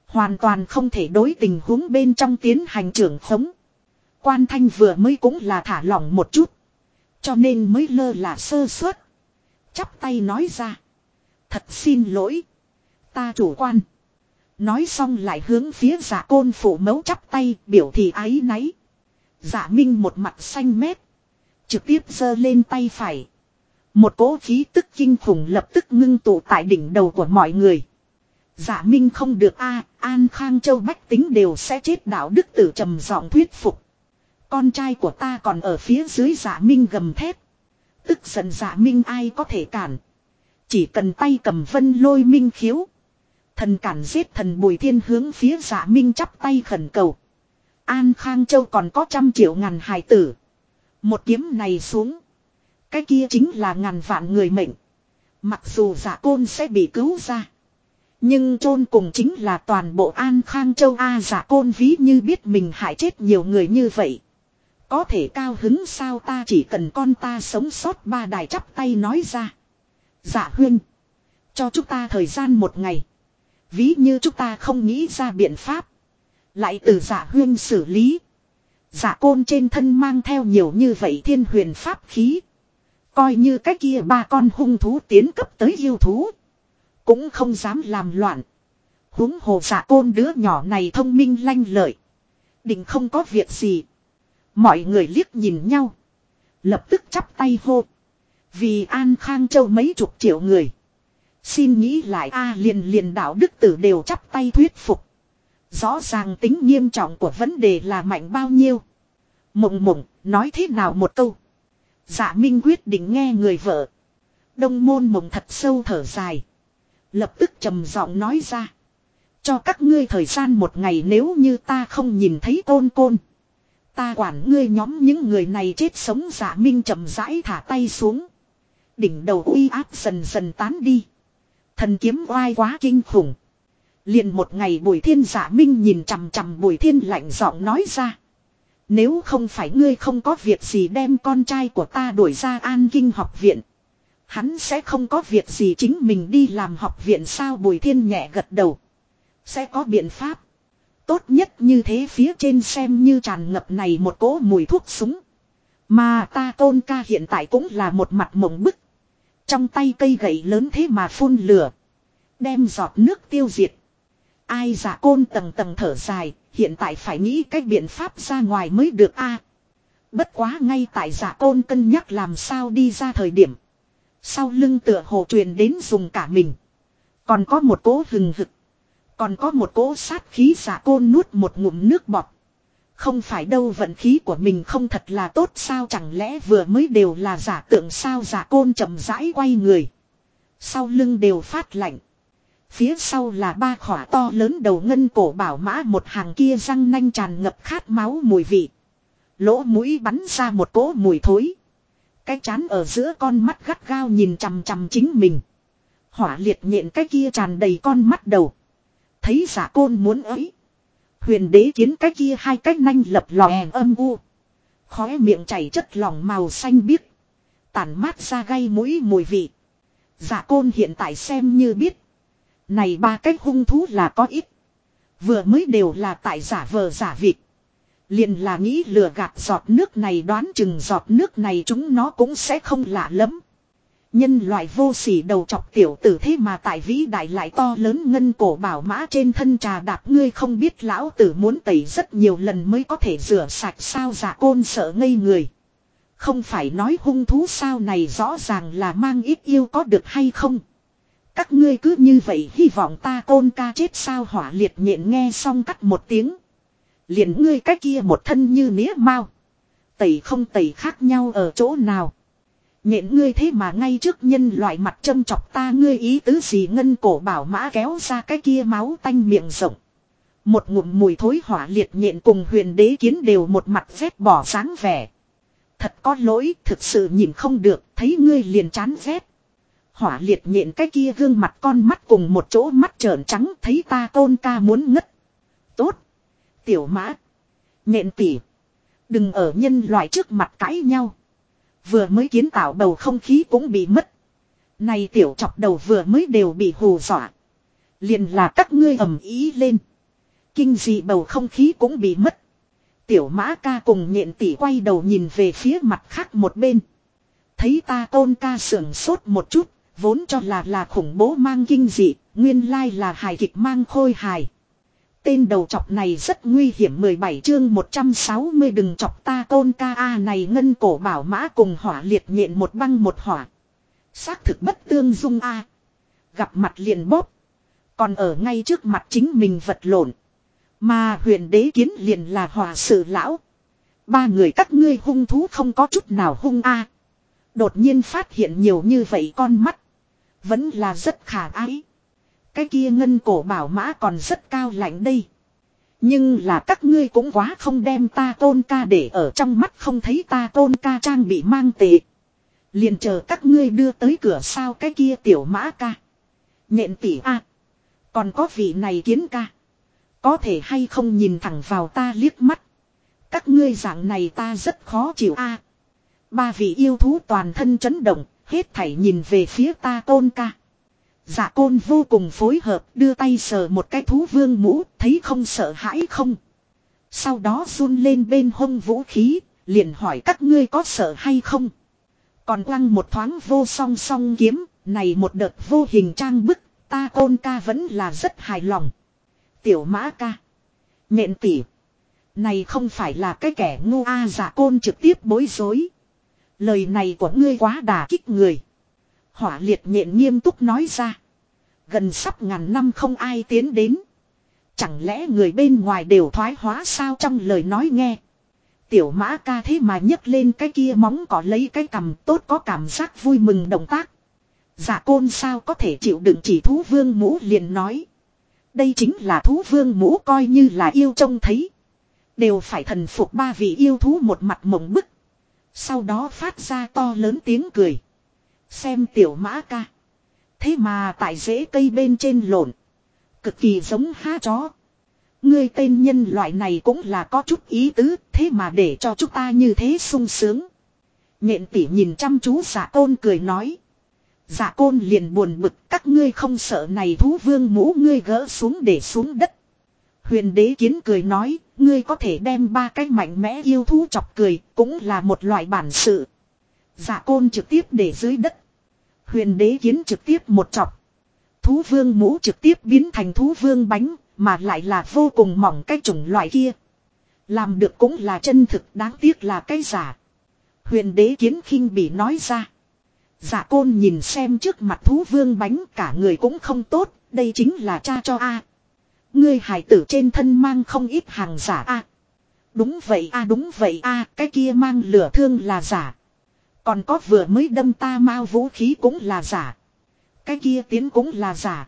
Hoàn toàn không thể đối tình huống bên trong tiến hành trưởng khống. Quan thanh vừa mới cũng là thả lỏng một chút. Cho nên mới lơ là sơ suất. Chắp tay nói ra. Thật xin lỗi. Ta chủ quan. Nói xong lại hướng phía giả côn phủ mấu chắp tay biểu thị ái náy. Giả minh một mặt xanh mét. Trực tiếp giơ lên tay phải. Một cỗ khí tức kinh khủng lập tức ngưng tụ tại đỉnh đầu của mọi người. Giả minh không được a, An Khang Châu Bách tính đều sẽ chết đạo đức tử trầm giọng thuyết phục. Con trai của ta còn ở phía dưới giả minh gầm thép. Tức giận giả minh ai có thể cản. Chỉ cần tay cầm vân lôi minh khiếu. Thần cản giết thần bùi thiên hướng phía giả minh chắp tay khẩn cầu. An Khang Châu còn có trăm triệu ngàn hài tử. Một kiếm này xuống. Cái kia chính là ngàn vạn người mệnh. Mặc dù giả côn sẽ bị cứu ra. Nhưng chôn cùng chính là toàn bộ An Khang Châu A giả côn ví như biết mình hại chết nhiều người như vậy. Có thể cao hứng sao ta chỉ cần con ta sống sót ba đài chắp tay nói ra. Dạ huyên. Cho chúng ta thời gian một ngày. Ví như chúng ta không nghĩ ra biện pháp. Lại từ dạ huyên xử lý. dạ côn trên thân mang theo nhiều như vậy thiên huyền pháp khí. Coi như cái kia ba con hung thú tiến cấp tới yêu thú. Cũng không dám làm loạn. huống hồ dạ côn đứa nhỏ này thông minh lanh lợi. Định không có việc gì. Mọi người liếc nhìn nhau. Lập tức chắp tay hô. Vì An Khang Châu mấy chục triệu người. Xin nghĩ lại a liền liền đạo đức tử đều chắp tay thuyết phục. Rõ ràng tính nghiêm trọng của vấn đề là mạnh bao nhiêu. Mộng mộng, nói thế nào một câu. Dạ Minh quyết định nghe người vợ. Đông môn mộng thật sâu thở dài. Lập tức trầm giọng nói ra. Cho các ngươi thời gian một ngày nếu như ta không nhìn thấy côn côn. Ta quản ngươi nhóm những người này chết sống giả minh chậm rãi thả tay xuống. Đỉnh đầu uy áp dần dần tán đi. Thần kiếm oai quá kinh khủng. Liền một ngày bùi thiên giả minh nhìn chằm chằm bùi thiên lạnh giọng nói ra. Nếu không phải ngươi không có việc gì đem con trai của ta đuổi ra an kinh học viện. Hắn sẽ không có việc gì chính mình đi làm học viện sao bùi thiên nhẹ gật đầu. Sẽ có biện pháp. Tốt nhất như thế phía trên xem như tràn ngập này một cỗ mùi thuốc súng. Mà ta tôn ca hiện tại cũng là một mặt mộng bức. Trong tay cây gậy lớn thế mà phun lửa. Đem giọt nước tiêu diệt. Ai giả côn tầng tầng thở dài, hiện tại phải nghĩ cách biện pháp ra ngoài mới được a. bất quá ngay tại giả côn cân nhắc làm sao đi ra thời điểm. Sau lưng tựa hồ truyền đến dùng cả mình. Còn có một cỗ hừng hực. Còn có một cỗ sát khí giả côn nuốt một ngụm nước bọt. Không phải đâu vận khí của mình không thật là tốt sao chẳng lẽ vừa mới đều là giả tượng sao giả côn chậm rãi quay người. Sau lưng đều phát lạnh. Phía sau là ba khỏa to lớn đầu ngân cổ bảo mã một hàng kia răng nanh tràn ngập khát máu mùi vị. Lỗ mũi bắn ra một cỗ mùi thối. Cái chán ở giữa con mắt gắt gao nhìn chằm chằm chính mình. Hỏa liệt nhện cái kia tràn đầy con mắt đầu. Thấy giả côn muốn ấy. Huyền đế kiến cái kia hai cách nanh lập lòe âm u. Khóe miệng chảy chất lỏng màu xanh biếc. Tản mát ra gây mũi mùi vị. Giả côn hiện tại xem như biết. Này ba cách hung thú là có ít. Vừa mới đều là tại giả vờ giả vịt. Liền là nghĩ lừa gạt giọt nước này đoán chừng giọt nước này chúng nó cũng sẽ không lạ lắm. Nhân loại vô sỉ đầu chọc tiểu tử thế mà tại vĩ đại lại to lớn ngân cổ bảo mã trên thân trà đạp ngươi không biết lão tử muốn tẩy rất nhiều lần mới có thể rửa sạch sao giả côn sợ ngây người. Không phải nói hung thú sao này rõ ràng là mang ít yêu có được hay không. Các ngươi cứ như vậy, hy vọng ta côn ca chết sao hỏa liệt nhện nghe xong cắt một tiếng. Liền ngươi cái kia một thân như mía mau. Tẩy không tẩy khác nhau ở chỗ nào. Nhện ngươi thế mà ngay trước nhân loại mặt châm chọc ta ngươi ý tứ gì ngân cổ bảo mã kéo ra cái kia máu tanh miệng rộng. Một ngụm mùi thối hỏa liệt nhện cùng huyền đế kiến đều một mặt vét bỏ sáng vẻ. Thật có lỗi, thực sự nhìn không được, thấy ngươi liền chán ghét Hỏa liệt nhện cái kia gương mặt con mắt cùng một chỗ mắt trợn trắng thấy ta tôn ca muốn ngất. Tốt. Tiểu mã. Nhện tỉ. Đừng ở nhân loại trước mặt cãi nhau. Vừa mới kiến tạo bầu không khí cũng bị mất. Này tiểu chọc đầu vừa mới đều bị hù dọa. Liền là các ngươi ầm ý lên. Kinh dị bầu không khí cũng bị mất. Tiểu mã ca cùng nhện tỷ quay đầu nhìn về phía mặt khác một bên. Thấy ta tôn ca sưởng sốt một chút, vốn cho là là khủng bố mang kinh dị, nguyên lai là hài kịch mang khôi hài. Tên đầu chọc này rất nguy hiểm 17 chương 160 đừng chọc ta tôn ca A này ngân cổ bảo mã cùng hỏa liệt nhện một băng một hỏa. Xác thực bất tương dung A. Gặp mặt liền bóp. Còn ở ngay trước mặt chính mình vật lộn. Mà huyền đế kiến liền là hòa sự lão. Ba người các ngươi hung thú không có chút nào hung A. Đột nhiên phát hiện nhiều như vậy con mắt. Vẫn là rất khả ái. Cái kia ngân cổ bảo mã còn rất cao lạnh đây. Nhưng là các ngươi cũng quá không đem ta tôn ca để ở trong mắt không thấy ta tôn ca trang bị mang tệ. Liền chờ các ngươi đưa tới cửa sao cái kia tiểu mã ca. Nhện tỷ a Còn có vị này kiến ca. Có thể hay không nhìn thẳng vào ta liếc mắt. Các ngươi dạng này ta rất khó chịu a Ba vị yêu thú toàn thân chấn động, hết thảy nhìn về phía ta tôn ca. Dạ côn vô cùng phối hợp, đưa tay sờ một cái thú vương mũ, thấy không sợ hãi không. Sau đó run lên bên hông vũ khí, liền hỏi các ngươi có sợ hay không. Còn quăng một thoáng vô song song kiếm, này một đợt vô hình trang bức, ta côn ca vẫn là rất hài lòng. Tiểu mã ca. Nhện tỉ. Này không phải là cái kẻ ngu a à giả côn trực tiếp bối rối. Lời này của ngươi quá đà kích người. Hỏa liệt nhện nghiêm túc nói ra. Gần sắp ngàn năm không ai tiến đến. Chẳng lẽ người bên ngoài đều thoái hóa sao trong lời nói nghe. Tiểu mã ca thế mà nhấc lên cái kia móng cỏ lấy cái cầm tốt có cảm giác vui mừng động tác. Giả côn sao có thể chịu đựng chỉ thú vương mũ liền nói. Đây chính là thú vương mũ coi như là yêu trông thấy. Đều phải thần phục ba vị yêu thú một mặt mộng bức. Sau đó phát ra to lớn tiếng cười. Xem tiểu mã ca. Thế mà tại rễ cây bên trên lộn. Cực kỳ giống há chó. Ngươi tên nhân loại này cũng là có chút ý tứ. Thế mà để cho chúng ta như thế sung sướng. Nhện tỉ nhìn chăm chú giả côn cười nói. Giả côn liền buồn bực các ngươi không sợ này thú vương mũ ngươi gỡ xuống để xuống đất. Huyền đế kiến cười nói, ngươi có thể đem ba cái mạnh mẽ yêu thú chọc cười, cũng là một loại bản sự. Giả côn trực tiếp để dưới đất. Huyền đế kiến trực tiếp một chọc. Thú vương mũ trực tiếp biến thành thú vương bánh, mà lại là vô cùng mỏng cái chủng loại kia. Làm được cũng là chân thực đáng tiếc là cái giả. Huyền đế kiến khinh bị nói ra. Giả côn nhìn xem trước mặt thú vương bánh cả người cũng không tốt, đây chính là cha cho A. Ngươi hải tử trên thân mang không ít hàng giả A. Đúng vậy A đúng vậy A, cái kia mang lửa thương là giả. Còn có vừa mới đâm ta mau vũ khí cũng là giả. Cái kia tiến cũng là giả.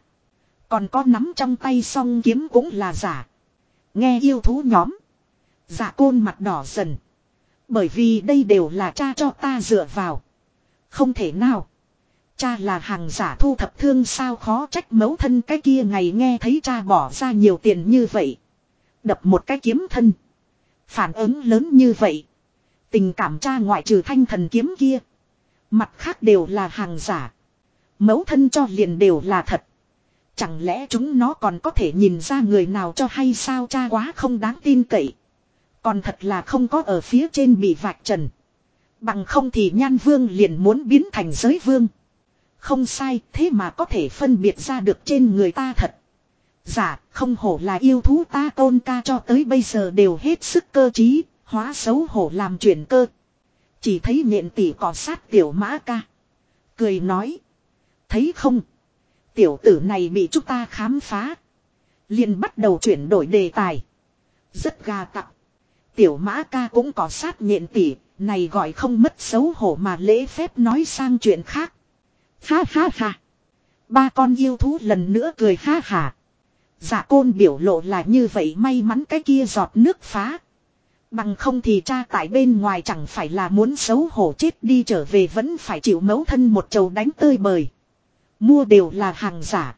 Còn có nắm trong tay song kiếm cũng là giả. Nghe yêu thú nhóm. Giả côn mặt đỏ dần. Bởi vì đây đều là cha cho ta dựa vào. Không thể nào. Cha là hàng giả thu thập thương sao khó trách mấu thân cái kia ngày nghe thấy cha bỏ ra nhiều tiền như vậy. Đập một cái kiếm thân. Phản ứng lớn như vậy. Tình cảm cha ngoại trừ thanh thần kiếm kia. Mặt khác đều là hàng giả. Mấu thân cho liền đều là thật. Chẳng lẽ chúng nó còn có thể nhìn ra người nào cho hay sao cha quá không đáng tin cậy. Còn thật là không có ở phía trên bị vạch trần. Bằng không thì nhan vương liền muốn biến thành giới vương. Không sai thế mà có thể phân biệt ra được trên người ta thật. Giả không hổ là yêu thú ta tôn ca cho tới bây giờ đều hết sức cơ trí, hóa xấu hổ làm chuyển cơ. Chỉ thấy nhện tỷ cỏ sát tiểu mã ca. Cười nói. Thấy không? Tiểu tử này bị chúng ta khám phá. liền bắt đầu chuyển đổi đề tài. Rất gà tặng. Tiểu mã ca cũng có sát nhện tỷ, này gọi không mất xấu hổ mà lễ phép nói sang chuyện khác. Ha ha ha. Ba con yêu thú lần nữa cười ha ha. Dạ côn biểu lộ là như vậy may mắn cái kia giọt nước phá. Bằng không thì cha tại bên ngoài chẳng phải là muốn xấu hổ chết đi trở về vẫn phải chịu mấu thân một chầu đánh tơi bời. Mua đều là hàng giả.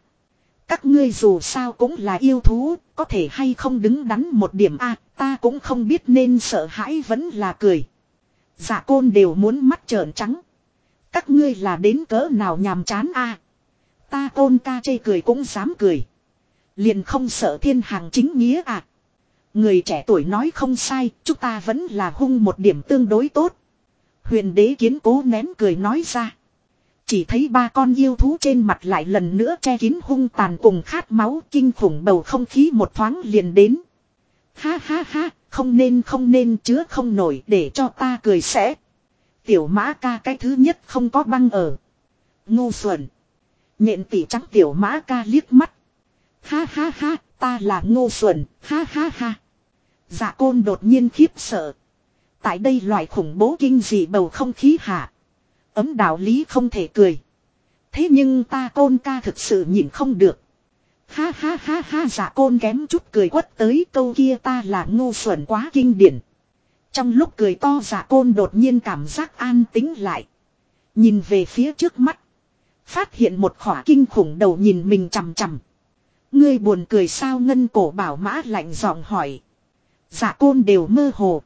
Các ngươi dù sao cũng là yêu thú, có thể hay không đứng đắn một điểm a ta cũng không biết nên sợ hãi vẫn là cười. giả côn đều muốn mắt trợn trắng. Các ngươi là đến cỡ nào nhàm chán a Ta côn ca chê cười cũng dám cười. Liền không sợ thiên hàng chính nghĩa à. Người trẻ tuổi nói không sai, chúng ta vẫn là hung một điểm tương đối tốt. Huyền đế kiến cố nén cười nói ra. Chỉ thấy ba con yêu thú trên mặt lại lần nữa che kín hung tàn cùng khát máu kinh khủng bầu không khí một thoáng liền đến. Ha ha ha, không nên không nên chứa không nổi để cho ta cười sẽ. Tiểu mã ca cái thứ nhất không có băng ở. Ngu xuẩn. Nhện tỉ trắng tiểu mã ca liếc mắt. Ha ha ha, ta là ngu xuẩn, ha ha ha. Dạ côn đột nhiên khiếp sợ. Tại đây loại khủng bố kinh dị bầu không khí hạ. Ấm đạo lý không thể cười. Thế nhưng ta côn ca thực sự nhìn không được. Ha ha ha ha giả côn kém chút cười quất tới, câu kia ta là ngu xuẩn quá kinh điển. Trong lúc cười to giả côn đột nhiên cảm giác an tính lại. Nhìn về phía trước mắt. Phát hiện một khỏa kinh khủng đầu nhìn mình chằm chằm. Ngươi buồn cười sao ngân cổ bảo mã lạnh giọng hỏi. Giả côn đều mơ hồ.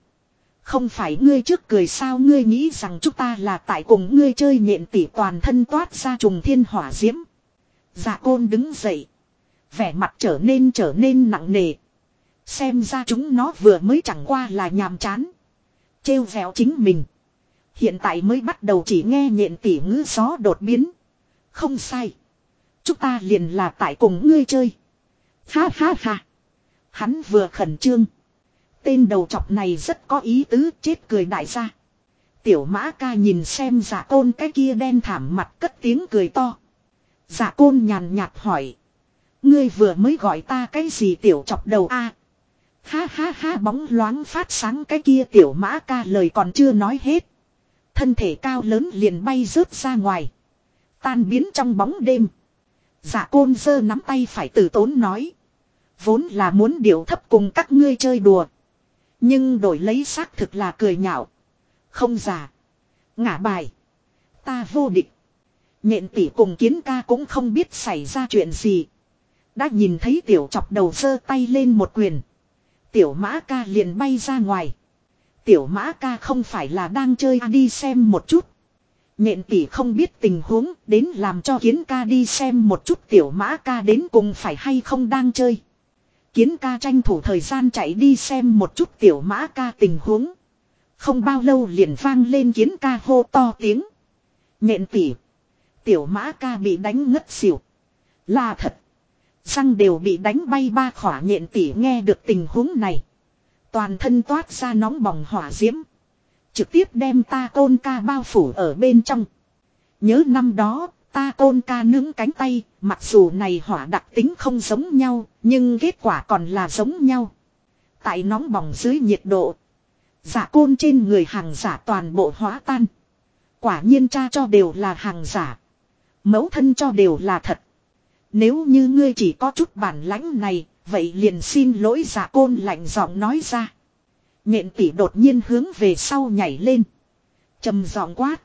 Không phải ngươi trước cười sao ngươi nghĩ rằng chúng ta là tại cùng ngươi chơi nhện tỷ toàn thân toát ra trùng thiên hỏa diễm. Giả côn đứng dậy. Vẻ mặt trở nên trở nên nặng nề. Xem ra chúng nó vừa mới chẳng qua là nhàm chán. Trêu vẹo chính mình. Hiện tại mới bắt đầu chỉ nghe nhện tỷ ngữ gió đột biến. Không sai. Chúng ta liền là tại cùng ngươi chơi. Ha ha ha. Hắn vừa khẩn trương. Tên đầu chọc này rất có ý tứ, chết cười đại gia. Tiểu mã ca nhìn xem giả côn cái kia đen thảm mặt cất tiếng cười to. Giả côn nhàn nhạt hỏi. Ngươi vừa mới gọi ta cái gì tiểu chọc đầu a? Ha ha ha, bóng loáng phát sáng cái kia tiểu mã ca lời còn chưa nói hết. Thân thể cao lớn liền bay rớt ra ngoài. Tan biến trong bóng đêm. Giả côn giơ nắm tay phải tử tốn nói. Vốn là muốn điều thấp cùng các ngươi chơi đùa. Nhưng đổi lấy xác thực là cười nhạo. Không giả. Ngả bài. Ta vô địch. Nhện tỷ cùng kiến ca cũng không biết xảy ra chuyện gì. Đã nhìn thấy tiểu chọc đầu sơ tay lên một quyền. Tiểu mã ca liền bay ra ngoài. Tiểu mã ca không phải là đang chơi à đi xem một chút. Nhện tỷ không biết tình huống, đến làm cho kiến ca đi xem một chút tiểu mã ca đến cùng phải hay không đang chơi. Kiến ca tranh thủ thời gian chạy đi xem một chút tiểu mã ca tình huống. Không bao lâu liền vang lên kiến ca hô to tiếng. Nhện tỉ. Tiểu mã ca bị đánh ngất xỉu. Là thật. Răng đều bị đánh bay ba khỏa nhện tỉ nghe được tình huống này. Toàn thân toát ra nóng bỏng hỏa diễm. Trực tiếp đem ta côn ca bao phủ ở bên trong. Nhớ năm đó, Ta côn ca nướng cánh tay, mặc dù này hỏa đặc tính không giống nhau, nhưng kết quả còn là giống nhau. Tại nóng bỏng dưới nhiệt độ, giả côn trên người hàng giả toàn bộ hóa tan. Quả nhiên cha cho đều là hàng giả. Mẫu thân cho đều là thật. Nếu như ngươi chỉ có chút bản lãnh này, vậy liền xin lỗi giả côn lạnh giọng nói ra. Nhện tỷ đột nhiên hướng về sau nhảy lên. trầm giọng quát.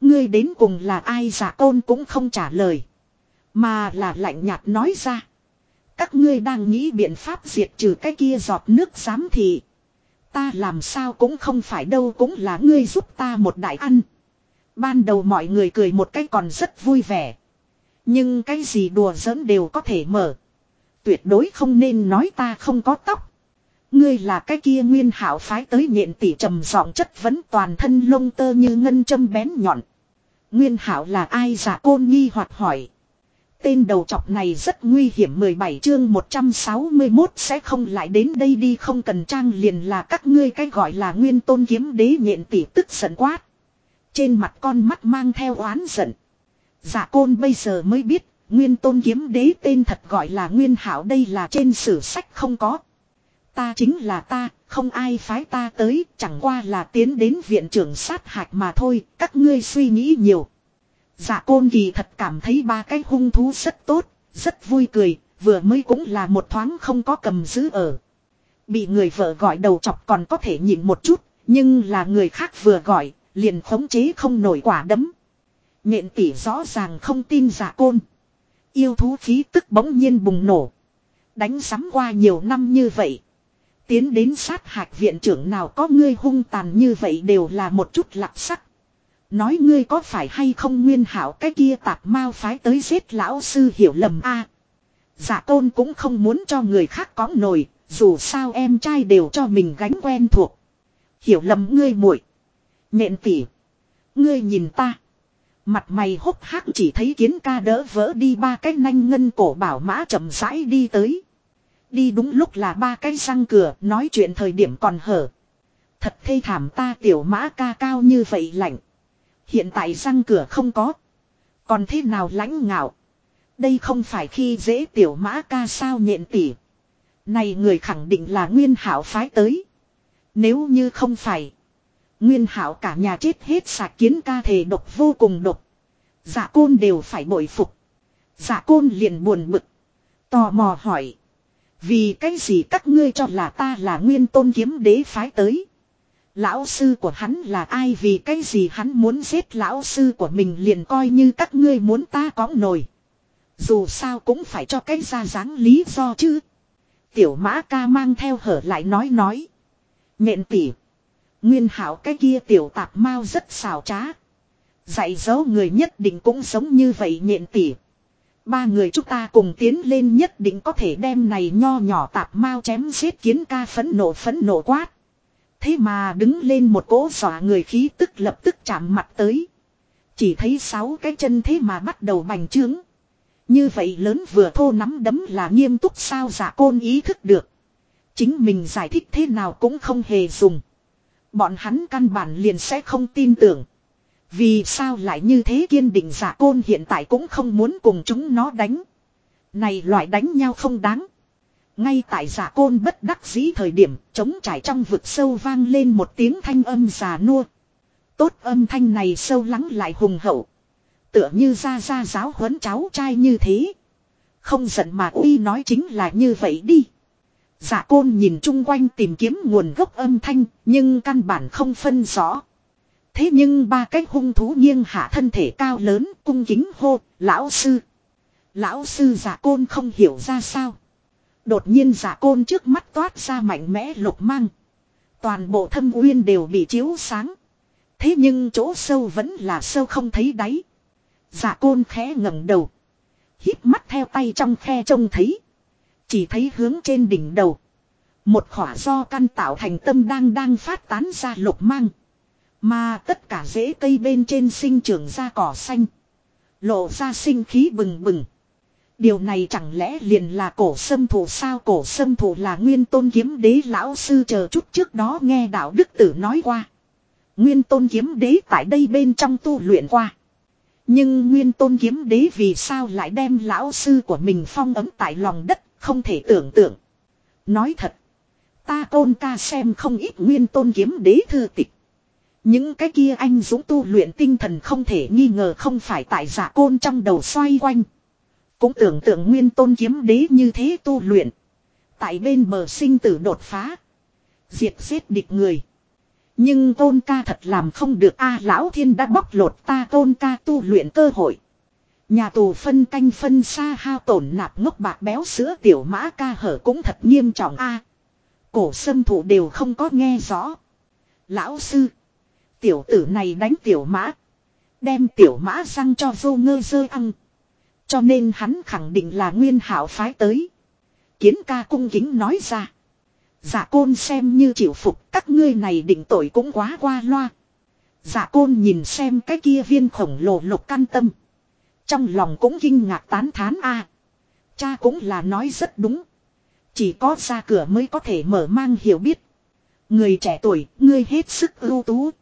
Ngươi đến cùng là ai giả tôn cũng không trả lời. Mà là lạnh nhạt nói ra. Các ngươi đang nghĩ biện pháp diệt trừ cái kia giọt nước giám thị. Ta làm sao cũng không phải đâu cũng là ngươi giúp ta một đại ăn. Ban đầu mọi người cười một cái còn rất vui vẻ. Nhưng cái gì đùa giỡn đều có thể mở. Tuyệt đối không nên nói ta không có tóc. Ngươi là cái kia nguyên hảo phái tới nhện tỷ trầm giọng chất vấn toàn thân lông tơ như ngân châm bén nhọn. Nguyên hảo là ai giả côn nghi hoặc hỏi. Tên đầu chọc này rất nguy hiểm 17 chương 161 sẽ không lại đến đây đi không cần trang liền là các ngươi cái gọi là nguyên tôn kiếm đế nhện tỷ tức giận quát. Trên mặt con mắt mang theo oán giận. Giả côn bây giờ mới biết, nguyên tôn kiếm đế tên thật gọi là nguyên hảo đây là trên sử sách không có. Ta chính là ta, không ai phái ta tới, chẳng qua là tiến đến viện trưởng sát hạch mà thôi, các ngươi suy nghĩ nhiều. Dạ côn kỳ thật cảm thấy ba cái hung thú rất tốt, rất vui cười, vừa mới cũng là một thoáng không có cầm giữ ở. Bị người vợ gọi đầu chọc còn có thể nhịn một chút, nhưng là người khác vừa gọi, liền khống chế không nổi quả đấm. Nhện tỉ rõ ràng không tin giả dạ côn. Yêu thú khí tức bỗng nhiên bùng nổ. Đánh sắm qua nhiều năm như vậy. Tiến đến sát hạch viện trưởng nào có ngươi hung tàn như vậy đều là một chút lạc sắc. Nói ngươi có phải hay không nguyên hảo cái kia tạp mao phái tới giết lão sư hiểu lầm a à, Giả tôn cũng không muốn cho người khác có nổi, dù sao em trai đều cho mình gánh quen thuộc. Hiểu lầm ngươi muội Nhện tỉ. Ngươi nhìn ta. Mặt mày hốc hác chỉ thấy kiến ca đỡ vỡ đi ba cái nanh ngân cổ bảo mã chậm rãi đi tới. Đi đúng lúc là ba cái răng cửa, nói chuyện thời điểm còn hở. Thật thê thảm ta tiểu mã ca cao như vậy lạnh. Hiện tại răng cửa không có. Còn thế nào lãnh ngạo. Đây không phải khi dễ tiểu mã ca sao nhện tỉ. Này người khẳng định là nguyên hảo phái tới. Nếu như không phải. Nguyên hảo cả nhà chết hết sạc kiến ca thể độc vô cùng độc. Dạ côn đều phải bội phục. Dạ côn liền buồn bực. Tò mò hỏi. Vì cái gì các ngươi cho là ta là nguyên tôn kiếm đế phái tới. Lão sư của hắn là ai vì cái gì hắn muốn giết lão sư của mình liền coi như các ngươi muốn ta có nổi. Dù sao cũng phải cho cái ra dáng lý do chứ. Tiểu mã ca mang theo hở lại nói nói. Nhện tỉ. Nguyên hảo cái kia tiểu tạp mau rất xào trá. Dạy dỗ người nhất định cũng sống như vậy nhện tỉ. Ba người chúng ta cùng tiến lên nhất định có thể đem này nho nhỏ tạp mau chém giết kiến ca phấn nộ phấn nộ quát. Thế mà đứng lên một cỗ giỏ người khí tức lập tức chạm mặt tới. Chỉ thấy sáu cái chân thế mà bắt đầu bành trướng. Như vậy lớn vừa thô nắm đấm là nghiêm túc sao giả côn ý thức được. Chính mình giải thích thế nào cũng không hề dùng. Bọn hắn căn bản liền sẽ không tin tưởng. Vì sao lại như thế kiên định giả côn hiện tại cũng không muốn cùng chúng nó đánh. Này loại đánh nhau không đáng. Ngay tại giả côn bất đắc dĩ thời điểm chống trải trong vực sâu vang lên một tiếng thanh âm già nua. Tốt âm thanh này sâu lắng lại hùng hậu. Tựa như ra ra giáo huấn cháu trai như thế. Không giận mà uy nói chính là như vậy đi. giả côn nhìn chung quanh tìm kiếm nguồn gốc âm thanh, nhưng căn bản không phân rõ. Thế nhưng ba cái hung thú nghiêng hạ thân thể cao lớn, cung kính hô, lão sư. Lão sư giả côn không hiểu ra sao. Đột nhiên giả côn trước mắt toát ra mạnh mẽ lục mang. Toàn bộ thâm uyên đều bị chiếu sáng. Thế nhưng chỗ sâu vẫn là sâu không thấy đáy. giả côn khẽ ngẩng đầu. hít mắt theo tay trong khe trông thấy. Chỉ thấy hướng trên đỉnh đầu. Một khỏa do căn tạo thành tâm đang đang phát tán ra lục mang. Mà tất cả rễ cây bên trên sinh trưởng ra cỏ xanh. Lộ ra sinh khí bừng bừng. Điều này chẳng lẽ liền là cổ sâm thủ sao cổ sâm thủ là nguyên tôn kiếm đế lão sư chờ chút trước đó nghe đạo đức tử nói qua. Nguyên tôn kiếm đế tại đây bên trong tu luyện qua. Nhưng nguyên tôn kiếm đế vì sao lại đem lão sư của mình phong ấm tại lòng đất, không thể tưởng tượng. Nói thật. Ta tôn ca xem không ít nguyên tôn kiếm đế thư tịch. Những cái kia anh dũng tu luyện tinh thần không thể nghi ngờ không phải tại giả côn trong đầu xoay quanh. Cũng tưởng tượng nguyên tôn kiếm đế như thế tu luyện. Tại bên bờ sinh tử đột phá. Diệt giết địch người. Nhưng tôn ca thật làm không được a, lão thiên đã bóc lột ta tôn ca tu luyện cơ hội. Nhà tù phân canh phân xa hao tổn nạp ngốc bạc béo sữa tiểu mã ca hở cũng thật nghiêm trọng a, Cổ sâm thủ đều không có nghe rõ. Lão sư. Tiểu tử này đánh tiểu mã. Đem tiểu mã răng cho vô ngơ dơ ăn. Cho nên hắn khẳng định là nguyên hảo phái tới. Kiến ca cung kính nói ra. Giả côn xem như chịu phục các ngươi này định tội cũng quá qua loa. Giả côn nhìn xem cái kia viên khổng lồ lục căn tâm. Trong lòng cũng kinh ngạc tán thán a Cha cũng là nói rất đúng. Chỉ có ra cửa mới có thể mở mang hiểu biết. Người trẻ tuổi, ngươi hết sức ưu tú.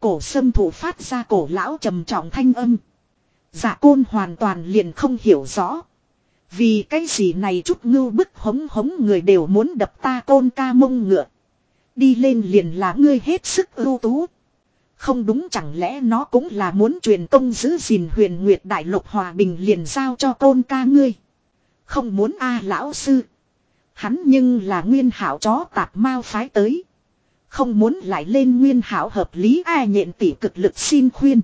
Cổ sâm thủ phát ra cổ lão trầm trọng thanh âm. giả côn hoàn toàn liền không hiểu rõ. Vì cái gì này chút ngưu bức hống hống người đều muốn đập ta côn ca mông ngựa. Đi lên liền là ngươi hết sức ưu tú. Không đúng chẳng lẽ nó cũng là muốn truyền công giữ gìn huyền nguyệt đại lục hòa bình liền giao cho côn ca ngươi. Không muốn a à, lão sư. Hắn nhưng là nguyên hảo chó tạp mau phái tới. Không muốn lại lên nguyên hảo hợp lý ai nhện tỷ cực lực xin khuyên.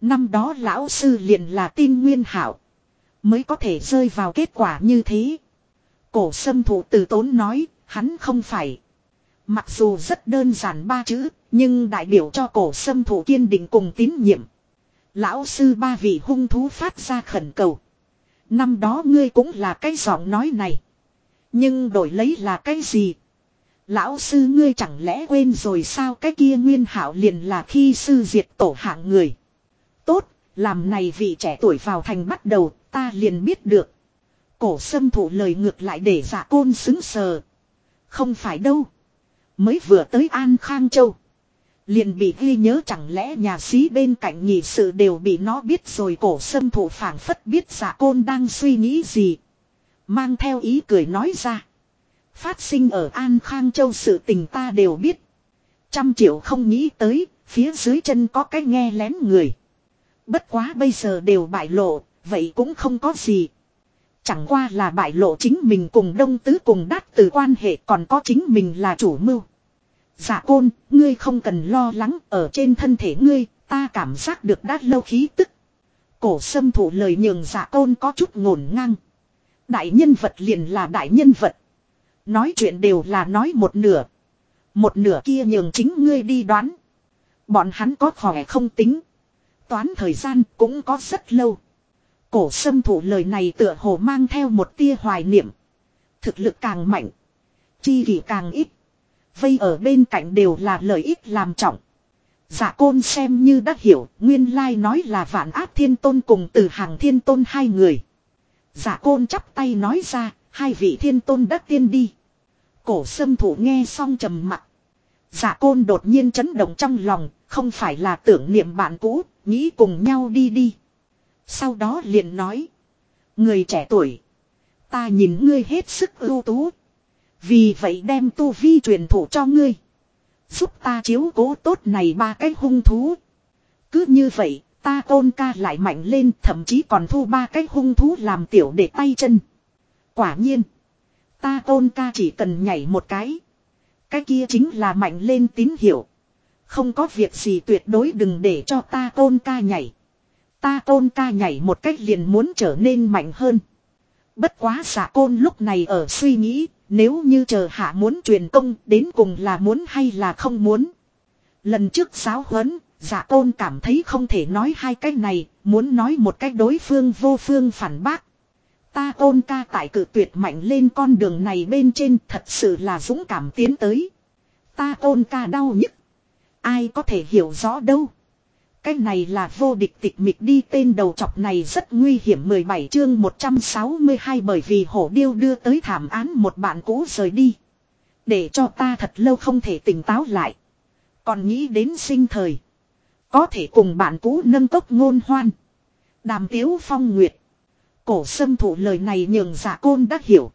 Năm đó lão sư liền là tin nguyên hảo. Mới có thể rơi vào kết quả như thế. Cổ sâm thủ từ tốn nói, hắn không phải. Mặc dù rất đơn giản ba chữ, nhưng đại biểu cho cổ sâm thủ kiên định cùng tín nhiệm. Lão sư ba vị hung thú phát ra khẩn cầu. Năm đó ngươi cũng là cái giọng nói này. Nhưng đổi lấy là cái gì? Lão sư ngươi chẳng lẽ quên rồi sao cái kia nguyên hảo liền là khi sư diệt tổ hạng người. Tốt, Làm này vị trẻ tuổi vào thành bắt đầu, ta liền biết được. Cổ sâm thủ lời ngược lại để giả côn xứng sờ. Không phải đâu. Mới vừa tới An Khang Châu. Liền bị ghi nhớ chẳng lẽ nhà sĩ bên cạnh nhị sự đều bị nó biết rồi cổ sâm thủ phảng phất biết giả côn đang suy nghĩ gì. Mang theo ý cười nói ra. Phát sinh ở An Khang Châu sự tình ta đều biết. Trăm triệu không nghĩ tới, phía dưới chân có cái nghe lén người. Bất quá bây giờ đều bại lộ, vậy cũng không có gì. Chẳng qua là bại lộ chính mình cùng đông tứ cùng đát từ quan hệ còn có chính mình là chủ mưu. Dạ côn, ngươi không cần lo lắng ở trên thân thể ngươi, ta cảm giác được đát lâu khí tức. Cổ sâm thủ lời nhường dạ côn có chút ngổn ngang. Đại nhân vật liền là đại nhân vật. Nói chuyện đều là nói một nửa. Một nửa kia nhường chính ngươi đi đoán. Bọn hắn có khỏe không tính. Toán thời gian cũng có rất lâu. Cổ sâm thủ lời này tựa hồ mang theo một tia hoài niệm. Thực lực càng mạnh. Chi kỷ càng ít. Vây ở bên cạnh đều là lợi ích làm trọng. Dạ côn xem như đã hiểu, nguyên lai nói là vạn áp thiên tôn cùng từ hàng thiên tôn hai người. Dạ côn chắp tay nói ra, hai vị thiên tôn đã tiên đi. Cổ sâm thủ nghe xong trầm mặt. Dạ côn đột nhiên chấn động trong lòng, không phải là tưởng niệm bạn cũ, nghĩ cùng nhau đi đi. Sau đó liền nói. Người trẻ tuổi. Ta nhìn ngươi hết sức ưu tú. Vì vậy đem tu vi truyền thủ cho ngươi. Giúp ta chiếu cố tốt này ba cái hung thú. Cứ như vậy, ta tôn ca lại mạnh lên thậm chí còn thu ba cái hung thú làm tiểu để tay chân. Quả nhiên. Ta tôn ca chỉ cần nhảy một cái. Cái kia chính là mạnh lên tín hiệu. Không có việc gì tuyệt đối đừng để cho ta tôn ca nhảy. Ta tôn ca nhảy một cách liền muốn trở nên mạnh hơn. Bất quá giả côn lúc này ở suy nghĩ, nếu như chờ hạ muốn truyền công đến cùng là muốn hay là không muốn. Lần trước giáo huấn, giả côn cảm thấy không thể nói hai cái này, muốn nói một cách đối phương vô phương phản bác. Ta tôn ca tại cử tuyệt mạnh lên con đường này bên trên thật sự là dũng cảm tiến tới. Ta tôn ca đau nhức. Ai có thể hiểu rõ đâu. Cái này là vô địch tịch mịch đi tên đầu chọc này rất nguy hiểm 17 chương 162 bởi vì hổ điêu đưa tới thảm án một bạn cũ rời đi. Để cho ta thật lâu không thể tỉnh táo lại. Còn nghĩ đến sinh thời. Có thể cùng bạn cũ nâng cốc ngôn hoan. Đàm tiếu phong nguyệt. Cổ sâm thủ lời này nhường giả côn đã hiểu.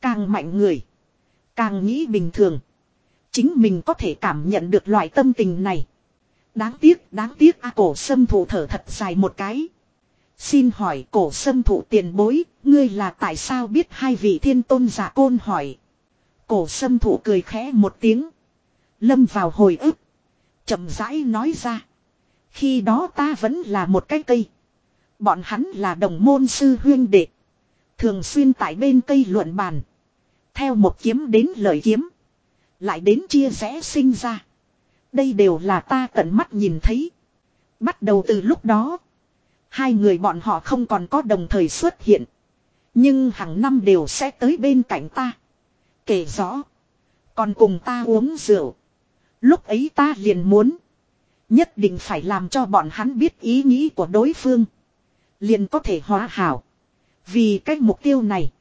Càng mạnh người. Càng nghĩ bình thường. Chính mình có thể cảm nhận được loại tâm tình này. Đáng tiếc, đáng tiếc a cổ sâm thủ thở thật dài một cái. Xin hỏi cổ sâm thủ tiền bối, ngươi là tại sao biết hai vị thiên tôn giả côn hỏi. Cổ sâm thủ cười khẽ một tiếng. Lâm vào hồi ức. chậm rãi nói ra. Khi đó ta vẫn là một cái cây. Bọn hắn là đồng môn sư huyên đệ. Thường xuyên tại bên cây luận bàn. Theo một kiếm đến lời kiếm. Lại đến chia rẽ sinh ra. Đây đều là ta tận mắt nhìn thấy. Bắt đầu từ lúc đó. Hai người bọn họ không còn có đồng thời xuất hiện. Nhưng hàng năm đều sẽ tới bên cạnh ta. Kể rõ. Còn cùng ta uống rượu. Lúc ấy ta liền muốn. Nhất định phải làm cho bọn hắn biết ý nghĩ của đối phương. Liền có thể hóa hảo. Vì cách mục tiêu này.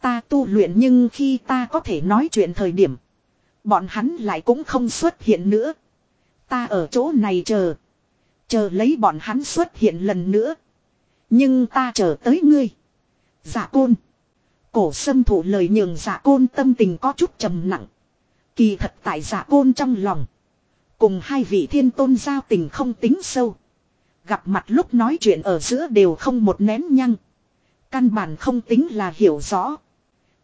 Ta tu luyện nhưng khi ta có thể nói chuyện thời điểm. Bọn hắn lại cũng không xuất hiện nữa. Ta ở chỗ này chờ. Chờ lấy bọn hắn xuất hiện lần nữa. Nhưng ta chờ tới ngươi. Dạ côn. Cổ sâm thủ lời nhường dạ côn tâm tình có chút trầm nặng. Kỳ thật tại dạ côn trong lòng. Cùng hai vị thiên tôn giao tình không tính sâu. Gặp mặt lúc nói chuyện ở giữa đều không một nén nhăng. Căn bản không tính là hiểu rõ.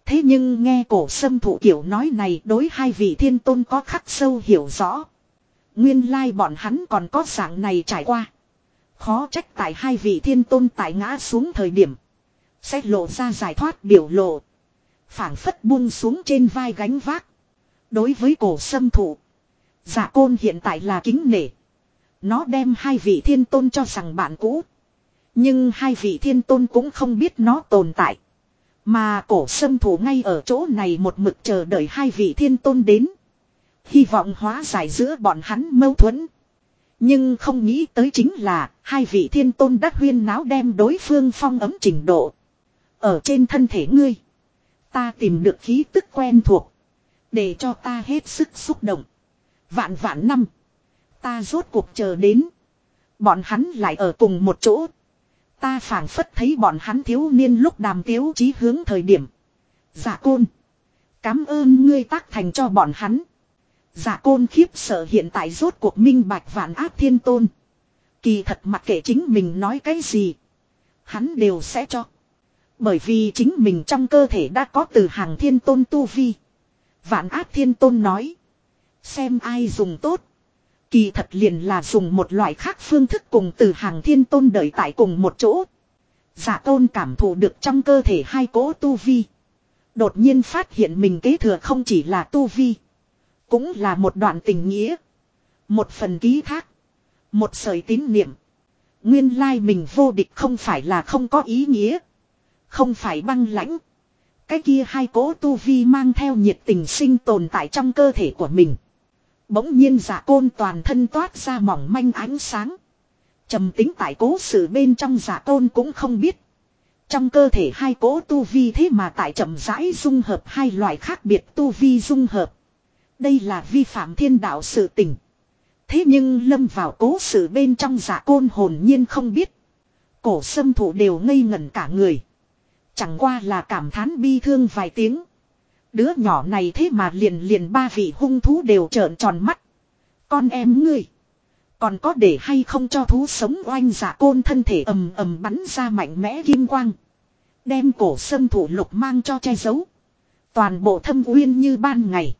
Thế nhưng nghe cổ sâm thụ kiểu nói này đối hai vị thiên tôn có khắc sâu hiểu rõ. Nguyên lai bọn hắn còn có dạng này trải qua. Khó trách tại hai vị thiên tôn tại ngã xuống thời điểm. Sẽ lộ ra giải thoát biểu lộ. phảng phất buông xuống trên vai gánh vác. Đối với cổ sâm thụ Giả côn hiện tại là kính nể. Nó đem hai vị thiên tôn cho rằng bạn cũ. Nhưng hai vị thiên tôn cũng không biết nó tồn tại. Mà cổ sâm thủ ngay ở chỗ này một mực chờ đợi hai vị thiên tôn đến. Hy vọng hóa giải giữa bọn hắn mâu thuẫn. Nhưng không nghĩ tới chính là hai vị thiên tôn đắc huyên náo đem đối phương phong ấm trình độ. Ở trên thân thể ngươi. Ta tìm được khí tức quen thuộc. Để cho ta hết sức xúc động. Vạn vạn năm. Ta rốt cuộc chờ đến. Bọn hắn lại ở cùng một chỗ. Ta phảng phất thấy bọn hắn thiếu niên lúc đàm tiếu chí hướng thời điểm. Dạ côn. Cám ơn ngươi tác thành cho bọn hắn. Dạ côn khiếp sợ hiện tại rốt cuộc minh bạch vạn áp thiên tôn. Kỳ thật mặc kệ chính mình nói cái gì. Hắn đều sẽ cho. Bởi vì chính mình trong cơ thể đã có từ hàng thiên tôn tu vi. Vạn áp thiên tôn nói. Xem ai dùng tốt. Kỳ thật liền là dùng một loại khác phương thức cùng từ hàng thiên tôn đợi tại cùng một chỗ. Giả tôn cảm thụ được trong cơ thể hai cỗ tu vi. Đột nhiên phát hiện mình kế thừa không chỉ là tu vi. Cũng là một đoạn tình nghĩa. Một phần ký thác. Một sợi tín niệm. Nguyên lai mình vô địch không phải là không có ý nghĩa. Không phải băng lãnh. Cái kia hai cỗ tu vi mang theo nhiệt tình sinh tồn tại trong cơ thể của mình. Bỗng nhiên giả côn toàn thân toát ra mỏng manh ánh sáng. trầm tính tại cố sự bên trong giả côn cũng không biết. Trong cơ thể hai cố tu vi thế mà tại chậm rãi dung hợp hai loại khác biệt tu vi dung hợp. Đây là vi phạm thiên đạo sự tình. Thế nhưng lâm vào cố sự bên trong giả côn hồn nhiên không biết. Cổ sâm thủ đều ngây ngẩn cả người. Chẳng qua là cảm thán bi thương vài tiếng. Đứa nhỏ này thế mà liền liền ba vị hung thú đều trợn tròn mắt. Con em ngươi. Còn có để hay không cho thú sống oanh giả côn thân thể ầm ầm bắn ra mạnh mẽ kim quang. Đem cổ sâm thủ lục mang cho che giấu. Toàn bộ thâm uyên như ban ngày.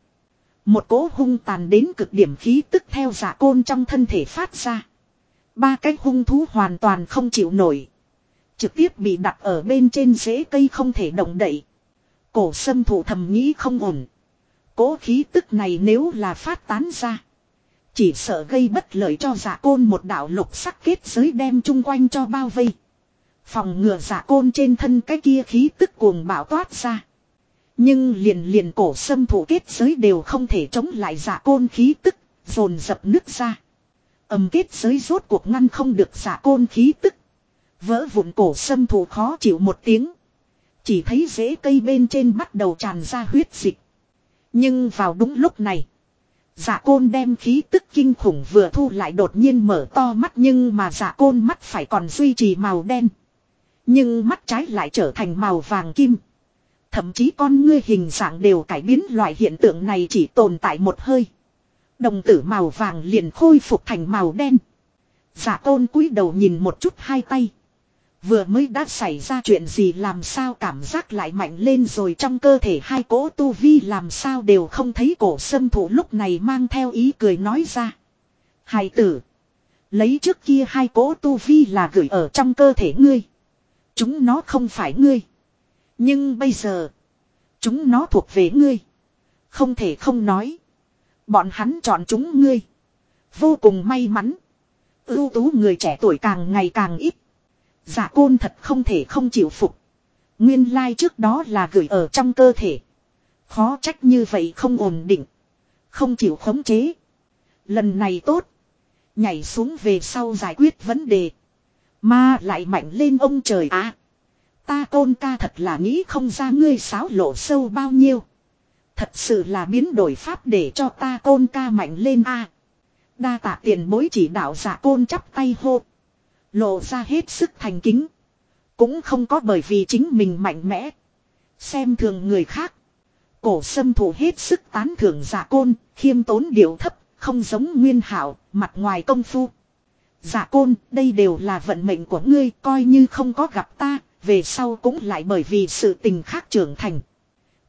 Một cỗ hung tàn đến cực điểm khí tức theo giả côn trong thân thể phát ra. Ba cái hung thú hoàn toàn không chịu nổi. Trực tiếp bị đặt ở bên trên rễ cây không thể động đậy. Cổ sâm thủ thầm nghĩ không ổn. Cố khí tức này nếu là phát tán ra. Chỉ sợ gây bất lợi cho giả côn một đạo lục sắc kết giới đem chung quanh cho bao vây. Phòng ngừa giả côn trên thân cái kia khí tức cuồng bạo toát ra. Nhưng liền liền cổ sâm thủ kết giới đều không thể chống lại giả côn khí tức, dồn dập nước ra. Âm kết giới rốt cuộc ngăn không được giả côn khí tức. Vỡ vụn cổ sâm thủ khó chịu một tiếng. Chỉ thấy rễ cây bên trên bắt đầu tràn ra huyết dịch. Nhưng vào đúng lúc này. Giả côn đem khí tức kinh khủng vừa thu lại đột nhiên mở to mắt nhưng mà giả côn mắt phải còn duy trì màu đen. Nhưng mắt trái lại trở thành màu vàng kim. Thậm chí con ngươi hình dạng đều cải biến loại hiện tượng này chỉ tồn tại một hơi. Đồng tử màu vàng liền khôi phục thành màu đen. Dạ giả tôn cúi đầu nhìn một chút hai tay. Vừa mới đã xảy ra chuyện gì làm sao cảm giác lại mạnh lên rồi trong cơ thể hai cỗ tu vi làm sao đều không thấy cổ sâm thủ lúc này mang theo ý cười nói ra. hai tử. Lấy trước kia hai cỗ tu vi là gửi ở trong cơ thể ngươi. Chúng nó không phải ngươi. Nhưng bây giờ. Chúng nó thuộc về ngươi. Không thể không nói. Bọn hắn chọn chúng ngươi. Vô cùng may mắn. Ưu tú người trẻ tuổi càng ngày càng ít. Giả côn thật không thể không chịu phục. Nguyên lai trước đó là gửi ở trong cơ thể. Khó trách như vậy không ổn định. Không chịu khống chế. Lần này tốt. Nhảy xuống về sau giải quyết vấn đề. Mà lại mạnh lên ông trời á. ta côn ca thật là nghĩ không ra ngươi sáo lộ sâu bao nhiêu. Thật sự là biến đổi pháp để cho ta côn ca mạnh lên a. Đa tạ tiền bối chỉ đạo giả côn chắp tay hô. Lộ ra hết sức thành kính. Cũng không có bởi vì chính mình mạnh mẽ. Xem thường người khác. Cổ sâm thủ hết sức tán thưởng giả côn, khiêm tốn điệu thấp, không giống nguyên hảo, mặt ngoài công phu. Giả côn, đây đều là vận mệnh của ngươi, coi như không có gặp ta, về sau cũng lại bởi vì sự tình khác trưởng thành.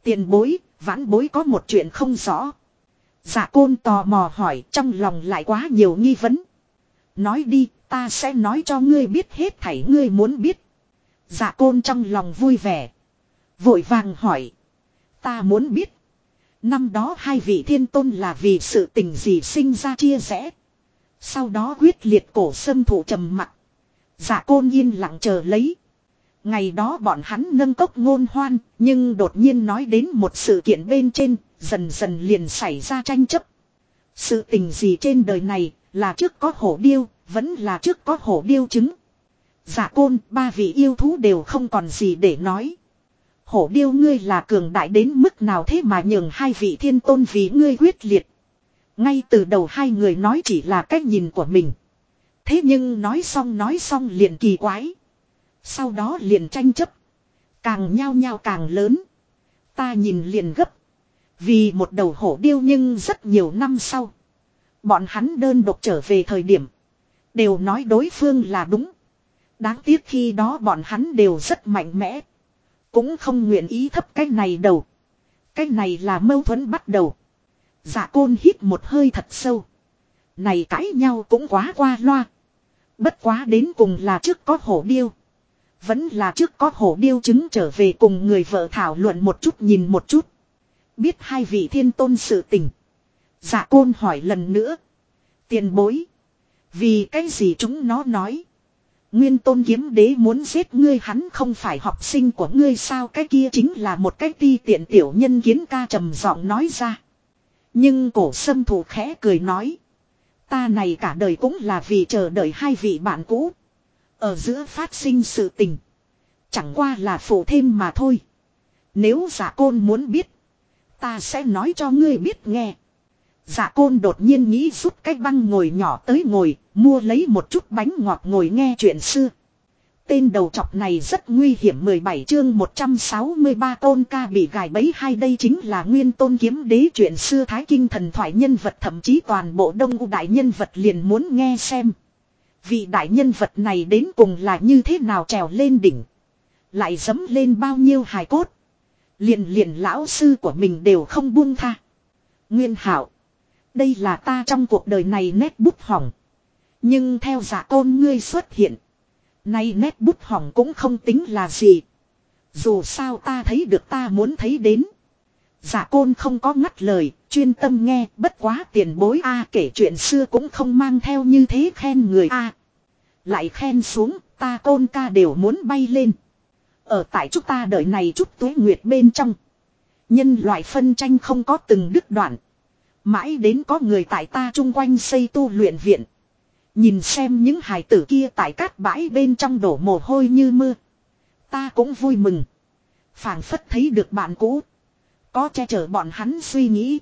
Tiền bối, vãn bối có một chuyện không rõ. Giả côn tò mò hỏi trong lòng lại quá nhiều nghi vấn. Nói đi, Ta sẽ nói cho ngươi biết hết thảy ngươi muốn biết. Dạ côn trong lòng vui vẻ. Vội vàng hỏi. Ta muốn biết. Năm đó hai vị thiên tôn là vì sự tình gì sinh ra chia rẽ. Sau đó quyết liệt cổ sâm thủ trầm mặt. Dạ côn yên lặng chờ lấy. Ngày đó bọn hắn nâng cốc ngôn hoan, nhưng đột nhiên nói đến một sự kiện bên trên, dần dần liền xảy ra tranh chấp. Sự tình gì trên đời này, là trước có hổ điêu, vẫn là trước có hổ điêu chứng, giả côn, ba vị yêu thú đều không còn gì để nói. Hổ điêu ngươi là cường đại đến mức nào thế mà nhường hai vị thiên tôn vì ngươi quyết liệt. Ngay từ đầu hai người nói chỉ là cách nhìn của mình. Thế nhưng nói xong nói xong liền kỳ quái. Sau đó liền tranh chấp. Càng nhao nhao càng lớn. Ta nhìn liền gấp. Vì một đầu hổ điêu nhưng rất nhiều năm sau. Bọn hắn đơn độc trở về thời điểm. Đều nói đối phương là đúng. Đáng tiếc khi đó bọn hắn đều rất mạnh mẽ. Cũng không nguyện ý thấp cái này đầu. Cái này là mâu thuẫn bắt đầu. Dạ côn hít một hơi thật sâu. Này cãi nhau cũng quá qua loa. Bất quá đến cùng là trước có hổ điêu. Vẫn là trước có hổ điêu chứng trở về cùng người vợ thảo luận một chút nhìn một chút. Biết hai vị thiên tôn sự tình. Dạ côn hỏi lần nữa. Tiền bối. Vì cái gì chúng nó nói. Nguyên tôn kiếm đế muốn giết ngươi, hắn không phải học sinh của ngươi sao cái kia chính là một cái ti tiện tiểu nhân kiến ca trầm giọng nói ra. Nhưng cổ sâm thủ khẽ cười nói. Ta này cả đời cũng là vì chờ đợi hai vị bạn cũ. Ở giữa phát sinh sự tình. Chẳng qua là phụ thêm mà thôi. Nếu giả côn muốn biết. Ta sẽ nói cho ngươi biết nghe. Dạ côn đột nhiên nghĩ rút cái băng ngồi nhỏ tới ngồi, mua lấy một chút bánh ngọt ngồi nghe chuyện xưa. Tên đầu chọc này rất nguy hiểm 17 chương 163 tôn ca bị gài bẫy hai đây chính là nguyên tôn kiếm đế chuyện xưa thái kinh thần thoại nhân vật thậm chí toàn bộ đông u đại nhân vật liền muốn nghe xem. Vị đại nhân vật này đến cùng là như thế nào trèo lên đỉnh. Lại dấm lên bao nhiêu hài cốt. Liền liền lão sư của mình đều không buông tha. Nguyên hảo. Đây là ta trong cuộc đời này nét bút hỏng. Nhưng theo giả tôn ngươi xuất hiện. Nay nét bút hỏng cũng không tính là gì. Dù sao ta thấy được ta muốn thấy đến. Giả côn không có ngắt lời, chuyên tâm nghe, bất quá tiền bối A kể chuyện xưa cũng không mang theo như thế khen người A. Lại khen xuống, ta côn ca đều muốn bay lên. Ở tại chúng ta đợi này chút tuế nguyệt bên trong. Nhân loại phân tranh không có từng đứt đoạn. Mãi đến có người tại ta chung quanh xây tu luyện viện. Nhìn xem những hài tử kia tại cát bãi bên trong đổ mồ hôi như mưa. Ta cũng vui mừng. phảng phất thấy được bạn cũ. Có che chở bọn hắn suy nghĩ.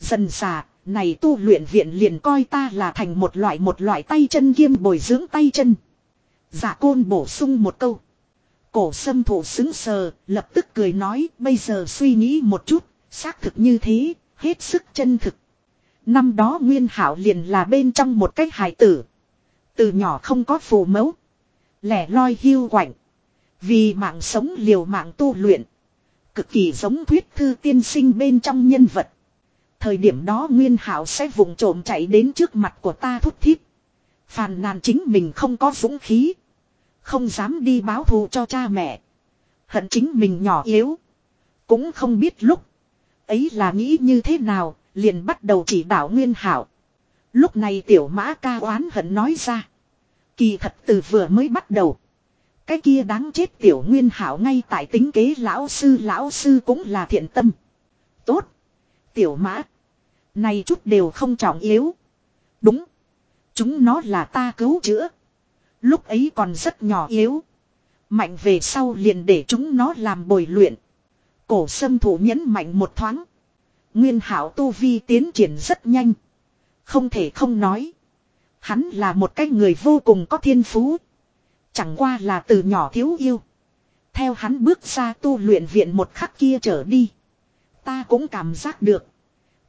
Dần xà, này tu luyện viện liền coi ta là thành một loại một loại tay chân kiêm bồi dưỡng tay chân. Giả côn bổ sung một câu. Cổ sâm thủ xứng sờ, lập tức cười nói bây giờ suy nghĩ một chút, xác thực như thế, hết sức chân thực. Năm đó Nguyên Hảo liền là bên trong một cái hài tử. Từ nhỏ không có phù mẫu. Lẻ loi hiu quạnh. Vì mạng sống liều mạng tu luyện. Cực kỳ giống thuyết thư tiên sinh bên trong nhân vật. Thời điểm đó Nguyên Hảo sẽ vùng trộm chạy đến trước mặt của ta thúc thiếp. Phàn nàn chính mình không có dũng khí. Không dám đi báo thù cho cha mẹ. Hận chính mình nhỏ yếu. Cũng không biết lúc. Ấy là nghĩ như thế nào, liền bắt đầu chỉ đạo Nguyên Hảo. Lúc này tiểu mã ca oán hận nói ra. Kỳ thật từ vừa mới bắt đầu. Cái kia đáng chết tiểu Nguyên Hảo ngay tại tính kế lão sư lão sư cũng là thiện tâm. Tốt. Tiểu mã. Này chút đều không trọng yếu. Đúng. Chúng nó là ta cứu chữa. Lúc ấy còn rất nhỏ yếu. Mạnh về sau liền để chúng nó làm bồi luyện. Cổ sâm thủ nhấn mạnh một thoáng. Nguyên hảo tu vi tiến triển rất nhanh. Không thể không nói. Hắn là một cái người vô cùng có thiên phú. Chẳng qua là từ nhỏ thiếu yêu. Theo hắn bước ra tu luyện viện một khắc kia trở đi. Ta cũng cảm giác được.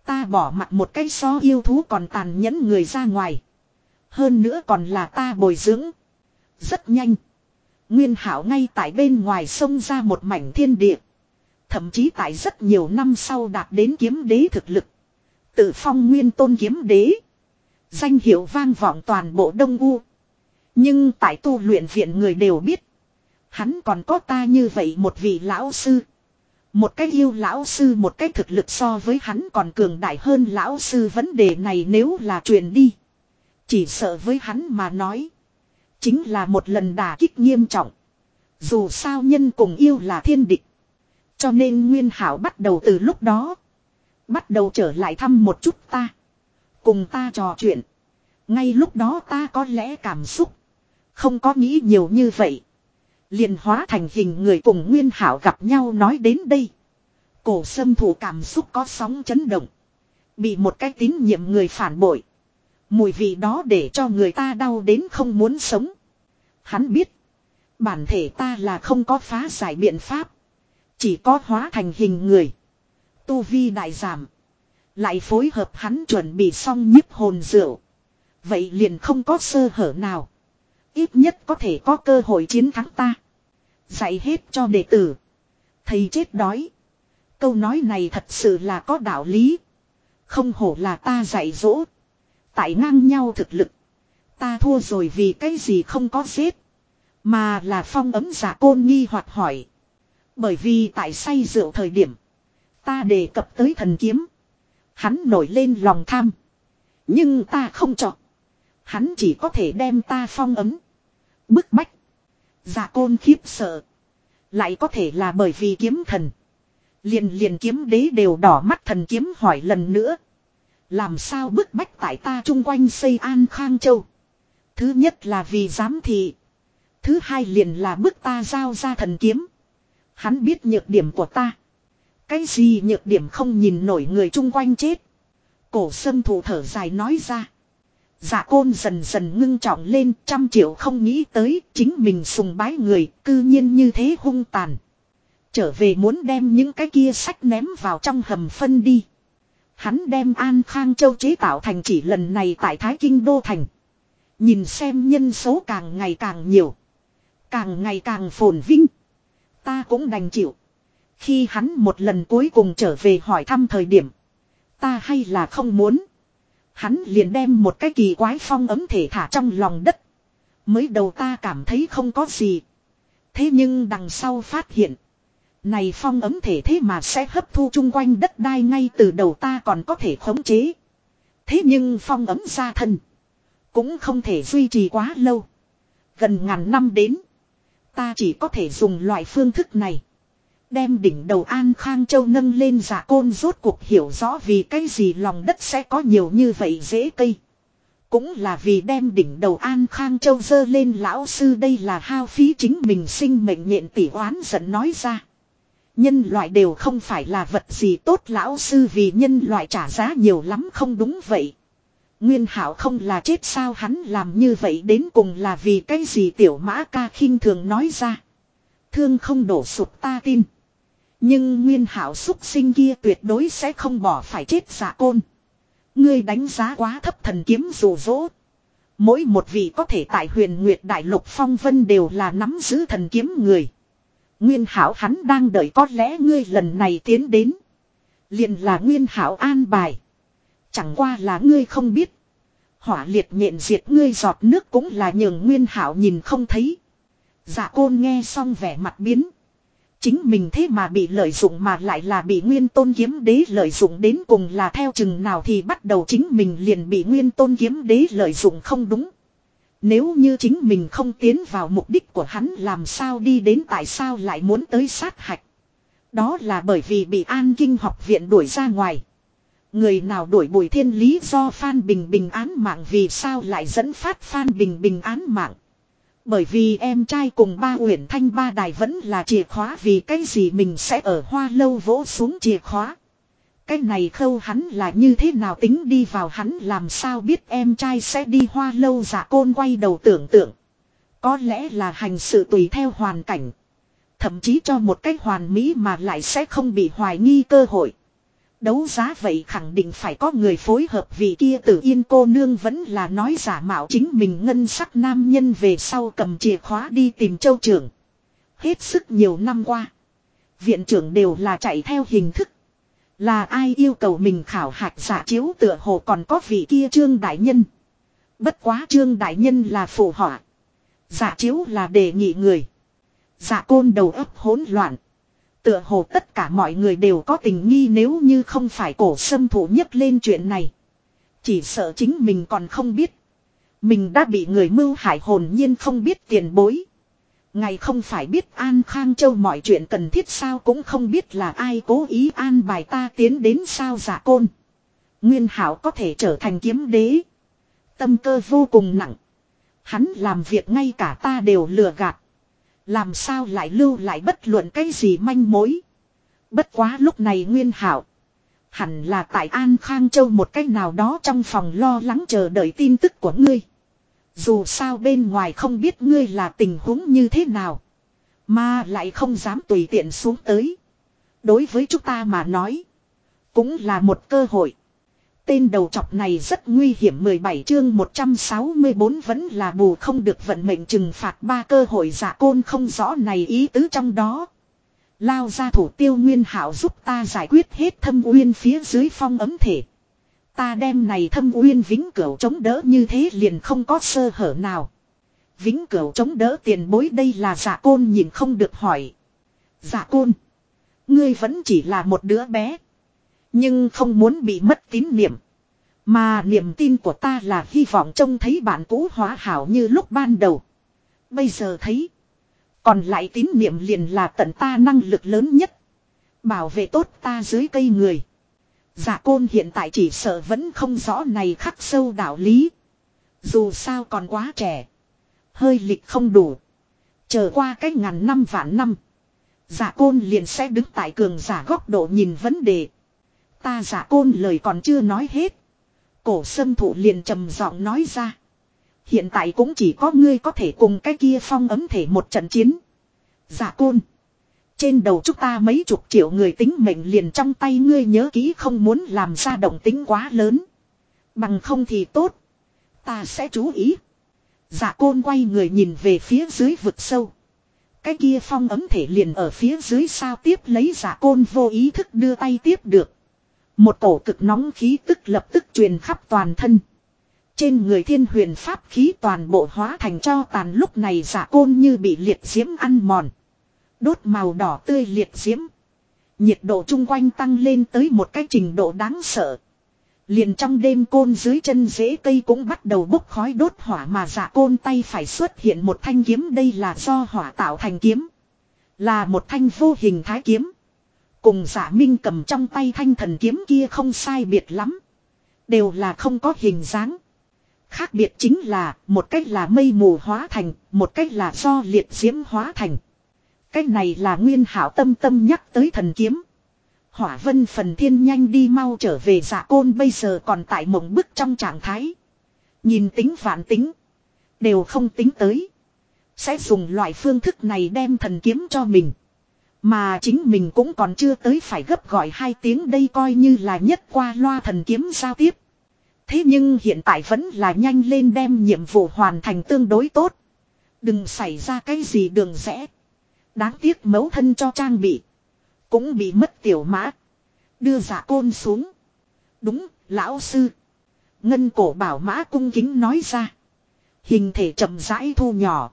Ta bỏ mặt một cái so yêu thú còn tàn nhẫn người ra ngoài. Hơn nữa còn là ta bồi dưỡng. Rất nhanh. Nguyên hảo ngay tại bên ngoài sông ra một mảnh thiên địa. Thậm chí tại rất nhiều năm sau đạt đến kiếm đế thực lực. Tự phong nguyên tôn kiếm đế. Danh hiệu vang vọng toàn bộ Đông U. Nhưng tại tu luyện viện người đều biết. Hắn còn có ta như vậy một vị lão sư. Một cái yêu lão sư, một cái thực lực so với hắn còn cường đại hơn lão sư vấn đề này nếu là truyền đi. Chỉ sợ với hắn mà nói. Chính là một lần đả kích nghiêm trọng. Dù sao nhân cùng yêu là thiên địch. Cho nên Nguyên Hảo bắt đầu từ lúc đó. Bắt đầu trở lại thăm một chút ta. Cùng ta trò chuyện. Ngay lúc đó ta có lẽ cảm xúc. Không có nghĩ nhiều như vậy. liền hóa thành hình người cùng Nguyên Hảo gặp nhau nói đến đây. Cổ sâm thủ cảm xúc có sóng chấn động. Bị một cái tín nhiệm người phản bội. Mùi vị đó để cho người ta đau đến không muốn sống. Hắn biết. Bản thể ta là không có phá giải biện pháp. Chỉ có hóa thành hình người. Tu vi đại giảm. Lại phối hợp hắn chuẩn bị xong nhiếp hồn rượu. Vậy liền không có sơ hở nào. Ít nhất có thể có cơ hội chiến thắng ta. Dạy hết cho đệ tử. Thầy chết đói. Câu nói này thật sự là có đạo lý. Không hổ là ta dạy dỗ. Tại ngang nhau thực lực. Ta thua rồi vì cái gì không có giết. Mà là phong ấm giả côn nghi hoặc hỏi. Bởi vì tại say rượu thời điểm. Ta đề cập tới thần kiếm. Hắn nổi lên lòng tham. Nhưng ta không chọn. Hắn chỉ có thể đem ta phong ấm. Bức bách. giả côn khiếp sợ. Lại có thể là bởi vì kiếm thần. Liền liền kiếm đế đều đỏ mắt thần kiếm hỏi lần nữa. Làm sao bức bách tại ta chung quanh xây an khang châu. Thứ nhất là vì giám thị. Thứ hai liền là bức ta giao ra thần kiếm. Hắn biết nhược điểm của ta. Cái gì nhược điểm không nhìn nổi người chung quanh chết. Cổ sâm thủ thở dài nói ra. Dạ côn dần dần ngưng trọng lên, trăm triệu không nghĩ tới, chính mình sùng bái người, cư nhiên như thế hung tàn. Trở về muốn đem những cái kia sách ném vào trong hầm phân đi. Hắn đem An Khang Châu chế tạo thành chỉ lần này tại Thái Kinh Đô Thành. Nhìn xem nhân số càng ngày càng nhiều. Càng ngày càng phồn vinh. Ta cũng đành chịu. Khi hắn một lần cuối cùng trở về hỏi thăm thời điểm. Ta hay là không muốn. Hắn liền đem một cái kỳ quái phong ấm thể thả trong lòng đất. Mới đầu ta cảm thấy không có gì. Thế nhưng đằng sau phát hiện. Này phong ấm thể thế mà sẽ hấp thu chung quanh đất đai ngay từ đầu ta còn có thể khống chế. Thế nhưng phong ấm ra thân. Cũng không thể duy trì quá lâu. Gần ngàn năm đến. Ta chỉ có thể dùng loại phương thức này. Đem đỉnh đầu An Khang Châu nâng lên giả côn rốt cuộc hiểu rõ vì cái gì lòng đất sẽ có nhiều như vậy dễ cây. Cũng là vì đem đỉnh đầu An Khang Châu dơ lên lão sư đây là hao phí chính mình sinh mệnh nhện tỷ oán giận nói ra. Nhân loại đều không phải là vật gì tốt lão sư vì nhân loại trả giá nhiều lắm không đúng vậy. Nguyên hảo không là chết sao hắn làm như vậy đến cùng là vì cái gì tiểu mã ca khinh thường nói ra. Thương không đổ sụp ta tin. Nhưng nguyên hảo xúc sinh kia tuyệt đối sẽ không bỏ phải chết giả côn. Ngươi đánh giá quá thấp thần kiếm dù dỗ. Mỗi một vị có thể tại huyền nguyệt đại lục phong vân đều là nắm giữ thần kiếm người. Nguyên hảo hắn đang đợi có lẽ ngươi lần này tiến đến. liền là nguyên hảo an bài. Chẳng qua là ngươi không biết. Hỏa liệt nhện diệt ngươi giọt nước cũng là nhường nguyên hảo nhìn không thấy. Dạ côn nghe xong vẻ mặt biến. Chính mình thế mà bị lợi dụng mà lại là bị nguyên tôn kiếm đế lợi dụng đến cùng là theo chừng nào thì bắt đầu chính mình liền bị nguyên tôn kiếm đế lợi dụng không đúng. Nếu như chính mình không tiến vào mục đích của hắn làm sao đi đến tại sao lại muốn tới sát hạch. Đó là bởi vì bị an kinh học viện đuổi ra ngoài. Người nào đuổi bùi thiên lý do Phan Bình Bình án mạng vì sao lại dẫn phát Phan Bình Bình án mạng. Bởi vì em trai cùng ba uyển thanh ba đài vẫn là chìa khóa vì cái gì mình sẽ ở hoa lâu vỗ xuống chìa khóa. Cái này khâu hắn là như thế nào tính đi vào hắn làm sao biết em trai sẽ đi hoa lâu giả côn quay đầu tưởng tượng. Có lẽ là hành sự tùy theo hoàn cảnh. Thậm chí cho một cách hoàn mỹ mà lại sẽ không bị hoài nghi cơ hội. Đấu giá vậy khẳng định phải có người phối hợp vì kia tử yên cô nương vẫn là nói giả mạo chính mình ngân sắc nam nhân về sau cầm chìa khóa đi tìm châu trưởng. Hết sức nhiều năm qua. Viện trưởng đều là chạy theo hình thức. Là ai yêu cầu mình khảo hạch giả chiếu tựa hồ còn có vị kia trương đại nhân. Bất quá trương đại nhân là phụ họa. Giả chiếu là đề nghị người. Giả côn đầu ấp hỗn loạn. Tựa hồ tất cả mọi người đều có tình nghi nếu như không phải cổ sâm thủ nhất lên chuyện này. Chỉ sợ chính mình còn không biết. Mình đã bị người mưu hại hồn nhiên không biết tiền bối. Ngày không phải biết An Khang Châu mọi chuyện cần thiết sao cũng không biết là ai cố ý an bài ta tiến đến sao giả côn. Nguyên hảo có thể trở thành kiếm đế. Tâm cơ vô cùng nặng. Hắn làm việc ngay cả ta đều lừa gạt. Làm sao lại lưu lại bất luận cái gì manh mối. Bất quá lúc này Nguyên Hảo. Hẳn là tại An Khang Châu một cách nào đó trong phòng lo lắng chờ đợi tin tức của ngươi. Dù sao bên ngoài không biết ngươi là tình huống như thế nào. Mà lại không dám tùy tiện xuống tới. Đối với chúng ta mà nói. Cũng là một cơ hội. Tên đầu chọc này rất nguy hiểm 17 chương 164 vẫn là bù không được vận mệnh trừng phạt ba cơ hội giả côn không rõ này ý tứ trong đó. Lao ra thủ tiêu nguyên hảo giúp ta giải quyết hết thâm uyên phía dưới phong ấm thể. Ta đem này thâm uyên vĩnh cửu chống đỡ như thế liền không có sơ hở nào. Vĩnh cửu chống đỡ tiền bối đây là giả côn nhìn không được hỏi. Giả côn. Ngươi vẫn chỉ là một đứa bé. Nhưng không muốn bị mất tín niệm. Mà niềm tin của ta là hy vọng trông thấy bạn cũ hóa hảo như lúc ban đầu. Bây giờ thấy. Còn lại tín niệm liền là tận ta năng lực lớn nhất. Bảo vệ tốt ta dưới cây người. Giả côn hiện tại chỉ sợ vẫn không rõ này khắc sâu đạo lý. Dù sao còn quá trẻ. Hơi lịch không đủ. Chờ qua cách ngàn năm vạn năm. Giả côn liền sẽ đứng tại cường giả góc độ nhìn vấn đề. Ta giả côn lời còn chưa nói hết. Cổ sâm thụ liền trầm giọng nói ra. Hiện tại cũng chỉ có ngươi có thể cùng cái kia phong ấm thể một trận chiến. Giả côn. Trên đầu chúng ta mấy chục triệu người tính mệnh liền trong tay ngươi nhớ kỹ không muốn làm ra động tính quá lớn. Bằng không thì tốt. Ta sẽ chú ý. Giả côn quay người nhìn về phía dưới vực sâu. Cái kia phong ấm thể liền ở phía dưới sao tiếp lấy giả côn vô ý thức đưa tay tiếp được. Một cổ cực nóng khí tức lập tức truyền khắp toàn thân. Trên người thiên huyền pháp khí toàn bộ hóa thành cho tàn lúc này giả côn như bị liệt diễm ăn mòn. Đốt màu đỏ tươi liệt diễm. Nhiệt độ chung quanh tăng lên tới một cái trình độ đáng sợ. Liền trong đêm côn dưới chân rễ cây cũng bắt đầu bốc khói đốt hỏa mà giả côn tay phải xuất hiện một thanh kiếm đây là do hỏa tạo thành kiếm. Là một thanh vô hình thái kiếm. Cùng giả minh cầm trong tay thanh thần kiếm kia không sai biệt lắm. Đều là không có hình dáng. Khác biệt chính là một cách là mây mù hóa thành, một cách là do liệt diễm hóa thành. Cách này là nguyên hảo tâm tâm nhắc tới thần kiếm. Hỏa vân phần thiên nhanh đi mau trở về giả côn bây giờ còn tại mộng bức trong trạng thái. Nhìn tính vạn tính. Đều không tính tới. Sẽ dùng loại phương thức này đem thần kiếm cho mình. Mà chính mình cũng còn chưa tới phải gấp gọi hai tiếng đây coi như là nhất qua loa thần kiếm giao tiếp. Thế nhưng hiện tại vẫn là nhanh lên đem nhiệm vụ hoàn thành tương đối tốt. Đừng xảy ra cái gì đường rẽ. Đáng tiếc mấu thân cho trang bị. Cũng bị mất tiểu mã. Đưa giả côn xuống. Đúng, lão sư. Ngân cổ bảo mã cung kính nói ra. Hình thể chậm rãi thu nhỏ.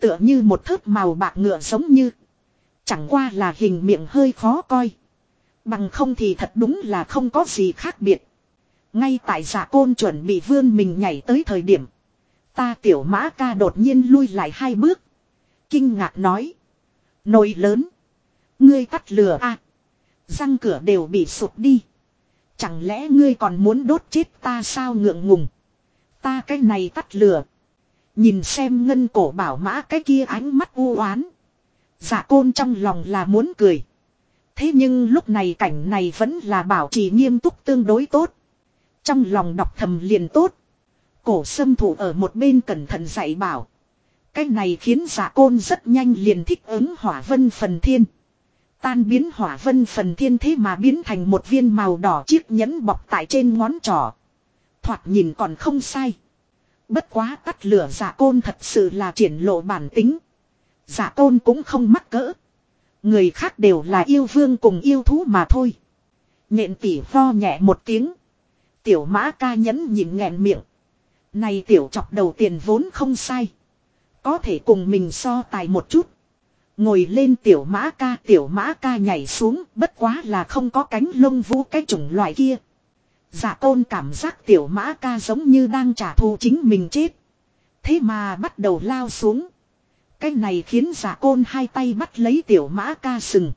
Tựa như một thớt màu bạc ngựa giống như. Chẳng qua là hình miệng hơi khó coi. Bằng không thì thật đúng là không có gì khác biệt. Ngay tại giả côn chuẩn bị vươn mình nhảy tới thời điểm. Ta tiểu mã ca đột nhiên lui lại hai bước. Kinh ngạc nói. Nồi lớn. Ngươi tắt lửa a à, Răng cửa đều bị sụp đi. Chẳng lẽ ngươi còn muốn đốt chết ta sao ngượng ngùng. Ta cái này tắt lửa. Nhìn xem ngân cổ bảo mã cái kia ánh mắt u oán. Giả côn trong lòng là muốn cười. Thế nhưng lúc này cảnh này vẫn là bảo trì nghiêm túc tương đối tốt. Trong lòng đọc thầm liền tốt. Cổ sâm thủ ở một bên cẩn thận dạy bảo. Cái này khiến giả côn rất nhanh liền thích ứng hỏa vân phần thiên. Tan biến hỏa vân phần thiên thế mà biến thành một viên màu đỏ chiếc nhẫn bọc tại trên ngón trỏ. Thoạt nhìn còn không sai. Bất quá tắt lửa giả côn thật sự là triển lộ bản tính. Giả tôn cũng không mắc cỡ. Người khác đều là yêu vương cùng yêu thú mà thôi. Nhện tỉ vo nhẹ một tiếng. Tiểu mã ca nhẫn nhìn nghẹn miệng. Này tiểu chọc đầu tiền vốn không sai. Có thể cùng mình so tài một chút. Ngồi lên tiểu mã ca, tiểu mã ca nhảy xuống, bất quá là không có cánh lông vũ cái chủng loại kia. Giả tôn cảm giác tiểu mã ca giống như đang trả thù chính mình chết. Thế mà bắt đầu lao xuống. Cái này khiến giả côn hai tay bắt lấy tiểu mã ca sừng.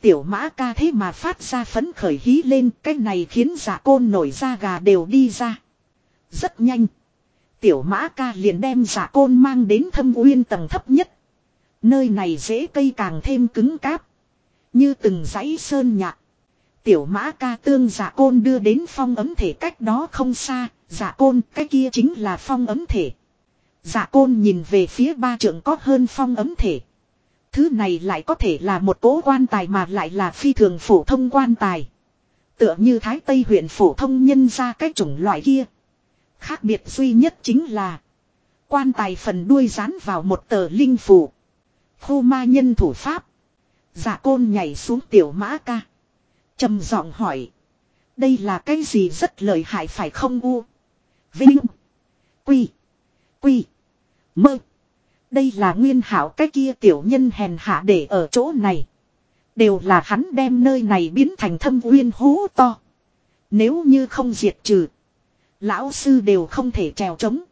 Tiểu mã ca thế mà phát ra phấn khởi hí lên. Cái này khiến giả côn nổi da gà đều đi ra. Rất nhanh. Tiểu mã ca liền đem giả côn mang đến thâm uyên tầng thấp nhất. Nơi này dễ cây càng thêm cứng cáp. Như từng dãy sơn nhạc. Tiểu mã ca tương giả côn đưa đến phong ấm thể cách đó không xa. Giả côn, cái kia chính là phong ấm thể dạ côn nhìn về phía ba trưởng có hơn phong ấm thể. Thứ này lại có thể là một cố quan tài mà lại là phi thường phổ thông quan tài. Tựa như Thái Tây huyện phổ thông nhân ra cái chủng loại kia. Khác biệt duy nhất chính là, quan tài phần đuôi dán vào một tờ linh phù. Khu ma nhân thủ pháp. Dạ côn nhảy xuống tiểu mã ca. trầm giọng hỏi. Đây là cái gì rất lợi hại phải không u? Vinh. Quy. Quy. Mơ. Đây là nguyên hảo cái kia tiểu nhân hèn hạ để ở chỗ này. Đều là hắn đem nơi này biến thành thâm uyên hố to. Nếu như không diệt trừ. Lão sư đều không thể trèo trống.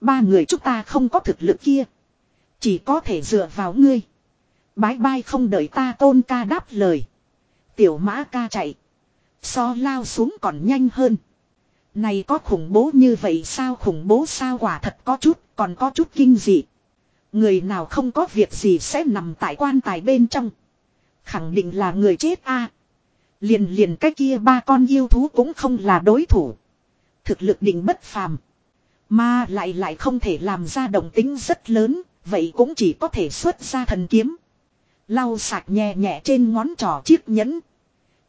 Ba người chúng ta không có thực lực kia. Chỉ có thể dựa vào ngươi. Bái bai không đợi ta tôn ca đáp lời. Tiểu mã ca chạy. So lao xuống còn nhanh hơn. Này có khủng bố như vậy sao khủng bố sao quả thật có chút còn có chút kinh dị. Người nào không có việc gì sẽ nằm tại quan tài bên trong. Khẳng định là người chết a. Liền liền cái kia ba con yêu thú cũng không là đối thủ. Thực lực định bất phàm. Mà lại lại không thể làm ra động tính rất lớn, vậy cũng chỉ có thể xuất ra thần kiếm. Lau sạch nhẹ nhẹ trên ngón trỏ chiếc nhẫn.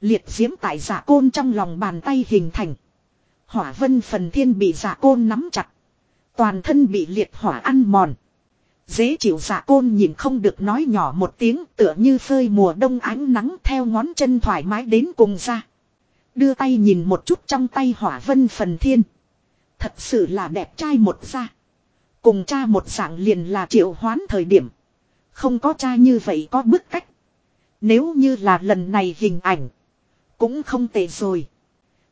Liệt diễm tại giả côn trong lòng bàn tay hình thành. Hỏa vân phần thiên bị giả côn nắm chặt. Toàn thân bị liệt hỏa ăn mòn. Dễ chịu giả côn nhìn không được nói nhỏ một tiếng tựa như phơi mùa đông ánh nắng theo ngón chân thoải mái đến cùng ra. Đưa tay nhìn một chút trong tay hỏa vân phần thiên. Thật sự là đẹp trai một ra. Cùng cha một dạng liền là triệu hoán thời điểm. Không có cha như vậy có bức cách. Nếu như là lần này hình ảnh. Cũng không tệ rồi.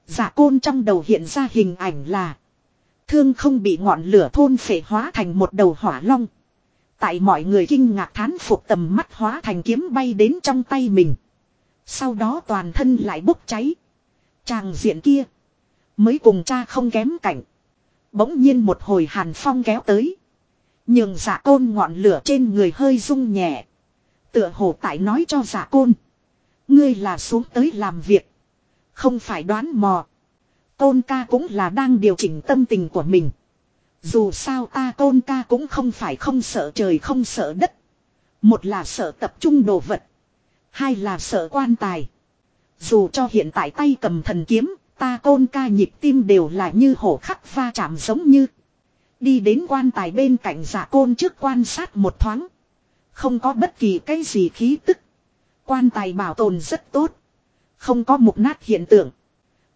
Giả côn trong đầu hiện ra hình ảnh là. Thương không bị ngọn lửa thôn phệ hóa thành một đầu hỏa long. Tại mọi người kinh ngạc thán phục tầm mắt hóa thành kiếm bay đến trong tay mình. Sau đó toàn thân lại bốc cháy. Chàng diện kia. Mới cùng cha không kém cảnh. Bỗng nhiên một hồi hàn phong kéo tới. Nhưng giả dạ côn ngọn lửa trên người hơi rung nhẹ. Tựa hồ tại nói cho giả côn. Ngươi là xuống tới làm việc. Không phải đoán mò. tôn ca cũng là đang điều chỉnh tâm tình của mình. Dù sao ta tôn ca cũng không phải không sợ trời không sợ đất. Một là sợ tập trung đồ vật. Hai là sợ quan tài. Dù cho hiện tại tay cầm thần kiếm, ta tôn ca nhịp tim đều là như hổ khắc va chạm giống như. Đi đến quan tài bên cạnh giả côn trước quan sát một thoáng. Không có bất kỳ cái gì khí tức. Quan tài bảo tồn rất tốt. Không có mục nát hiện tượng.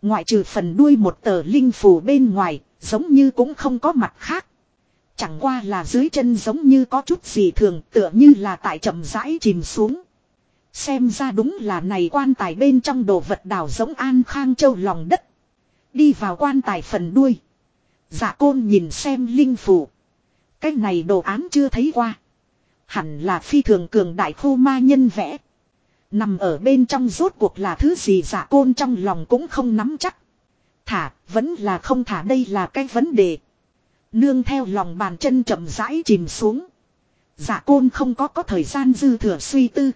Ngoại trừ phần đuôi một tờ linh phù bên ngoài, giống như cũng không có mặt khác. Chẳng qua là dưới chân giống như có chút gì thường tựa như là tại chậm rãi chìm xuống. Xem ra đúng là này quan tài bên trong đồ vật đào giống an khang châu lòng đất. Đi vào quan tài phần đuôi. Dạ côn nhìn xem linh phù. Cái này đồ án chưa thấy qua. Hẳn là phi thường cường đại khu ma nhân vẽ. Nằm ở bên trong rốt cuộc là thứ gì dạ côn trong lòng cũng không nắm chắc. Thả, vẫn là không thả đây là cái vấn đề. Nương theo lòng bàn chân chậm rãi chìm xuống. Dạ côn không có có thời gian dư thừa suy tư.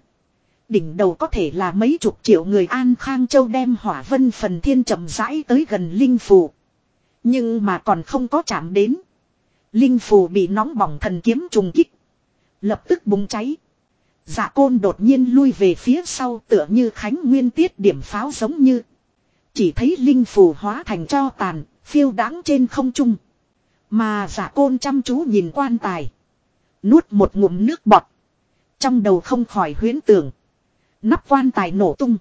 Đỉnh đầu có thể là mấy chục triệu người An Khang Châu đem hỏa vân phần thiên chậm rãi tới gần Linh Phù. Nhưng mà còn không có chạm đến. Linh Phù bị nóng bỏng thần kiếm trùng kích. Lập tức bùng cháy. Dạ côn đột nhiên lui về phía sau tựa như khánh nguyên tiết điểm pháo giống như. Chỉ thấy linh phù hóa thành cho tàn, phiêu đáng trên không trung. Mà giả côn chăm chú nhìn quan tài. Nuốt một ngụm nước bọt. Trong đầu không khỏi huyến tưởng. Nắp quan tài nổ tung.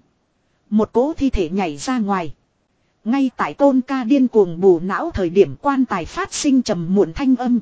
Một cố thi thể nhảy ra ngoài. Ngay tại tôn ca điên cuồng bù não thời điểm quan tài phát sinh trầm muộn thanh âm.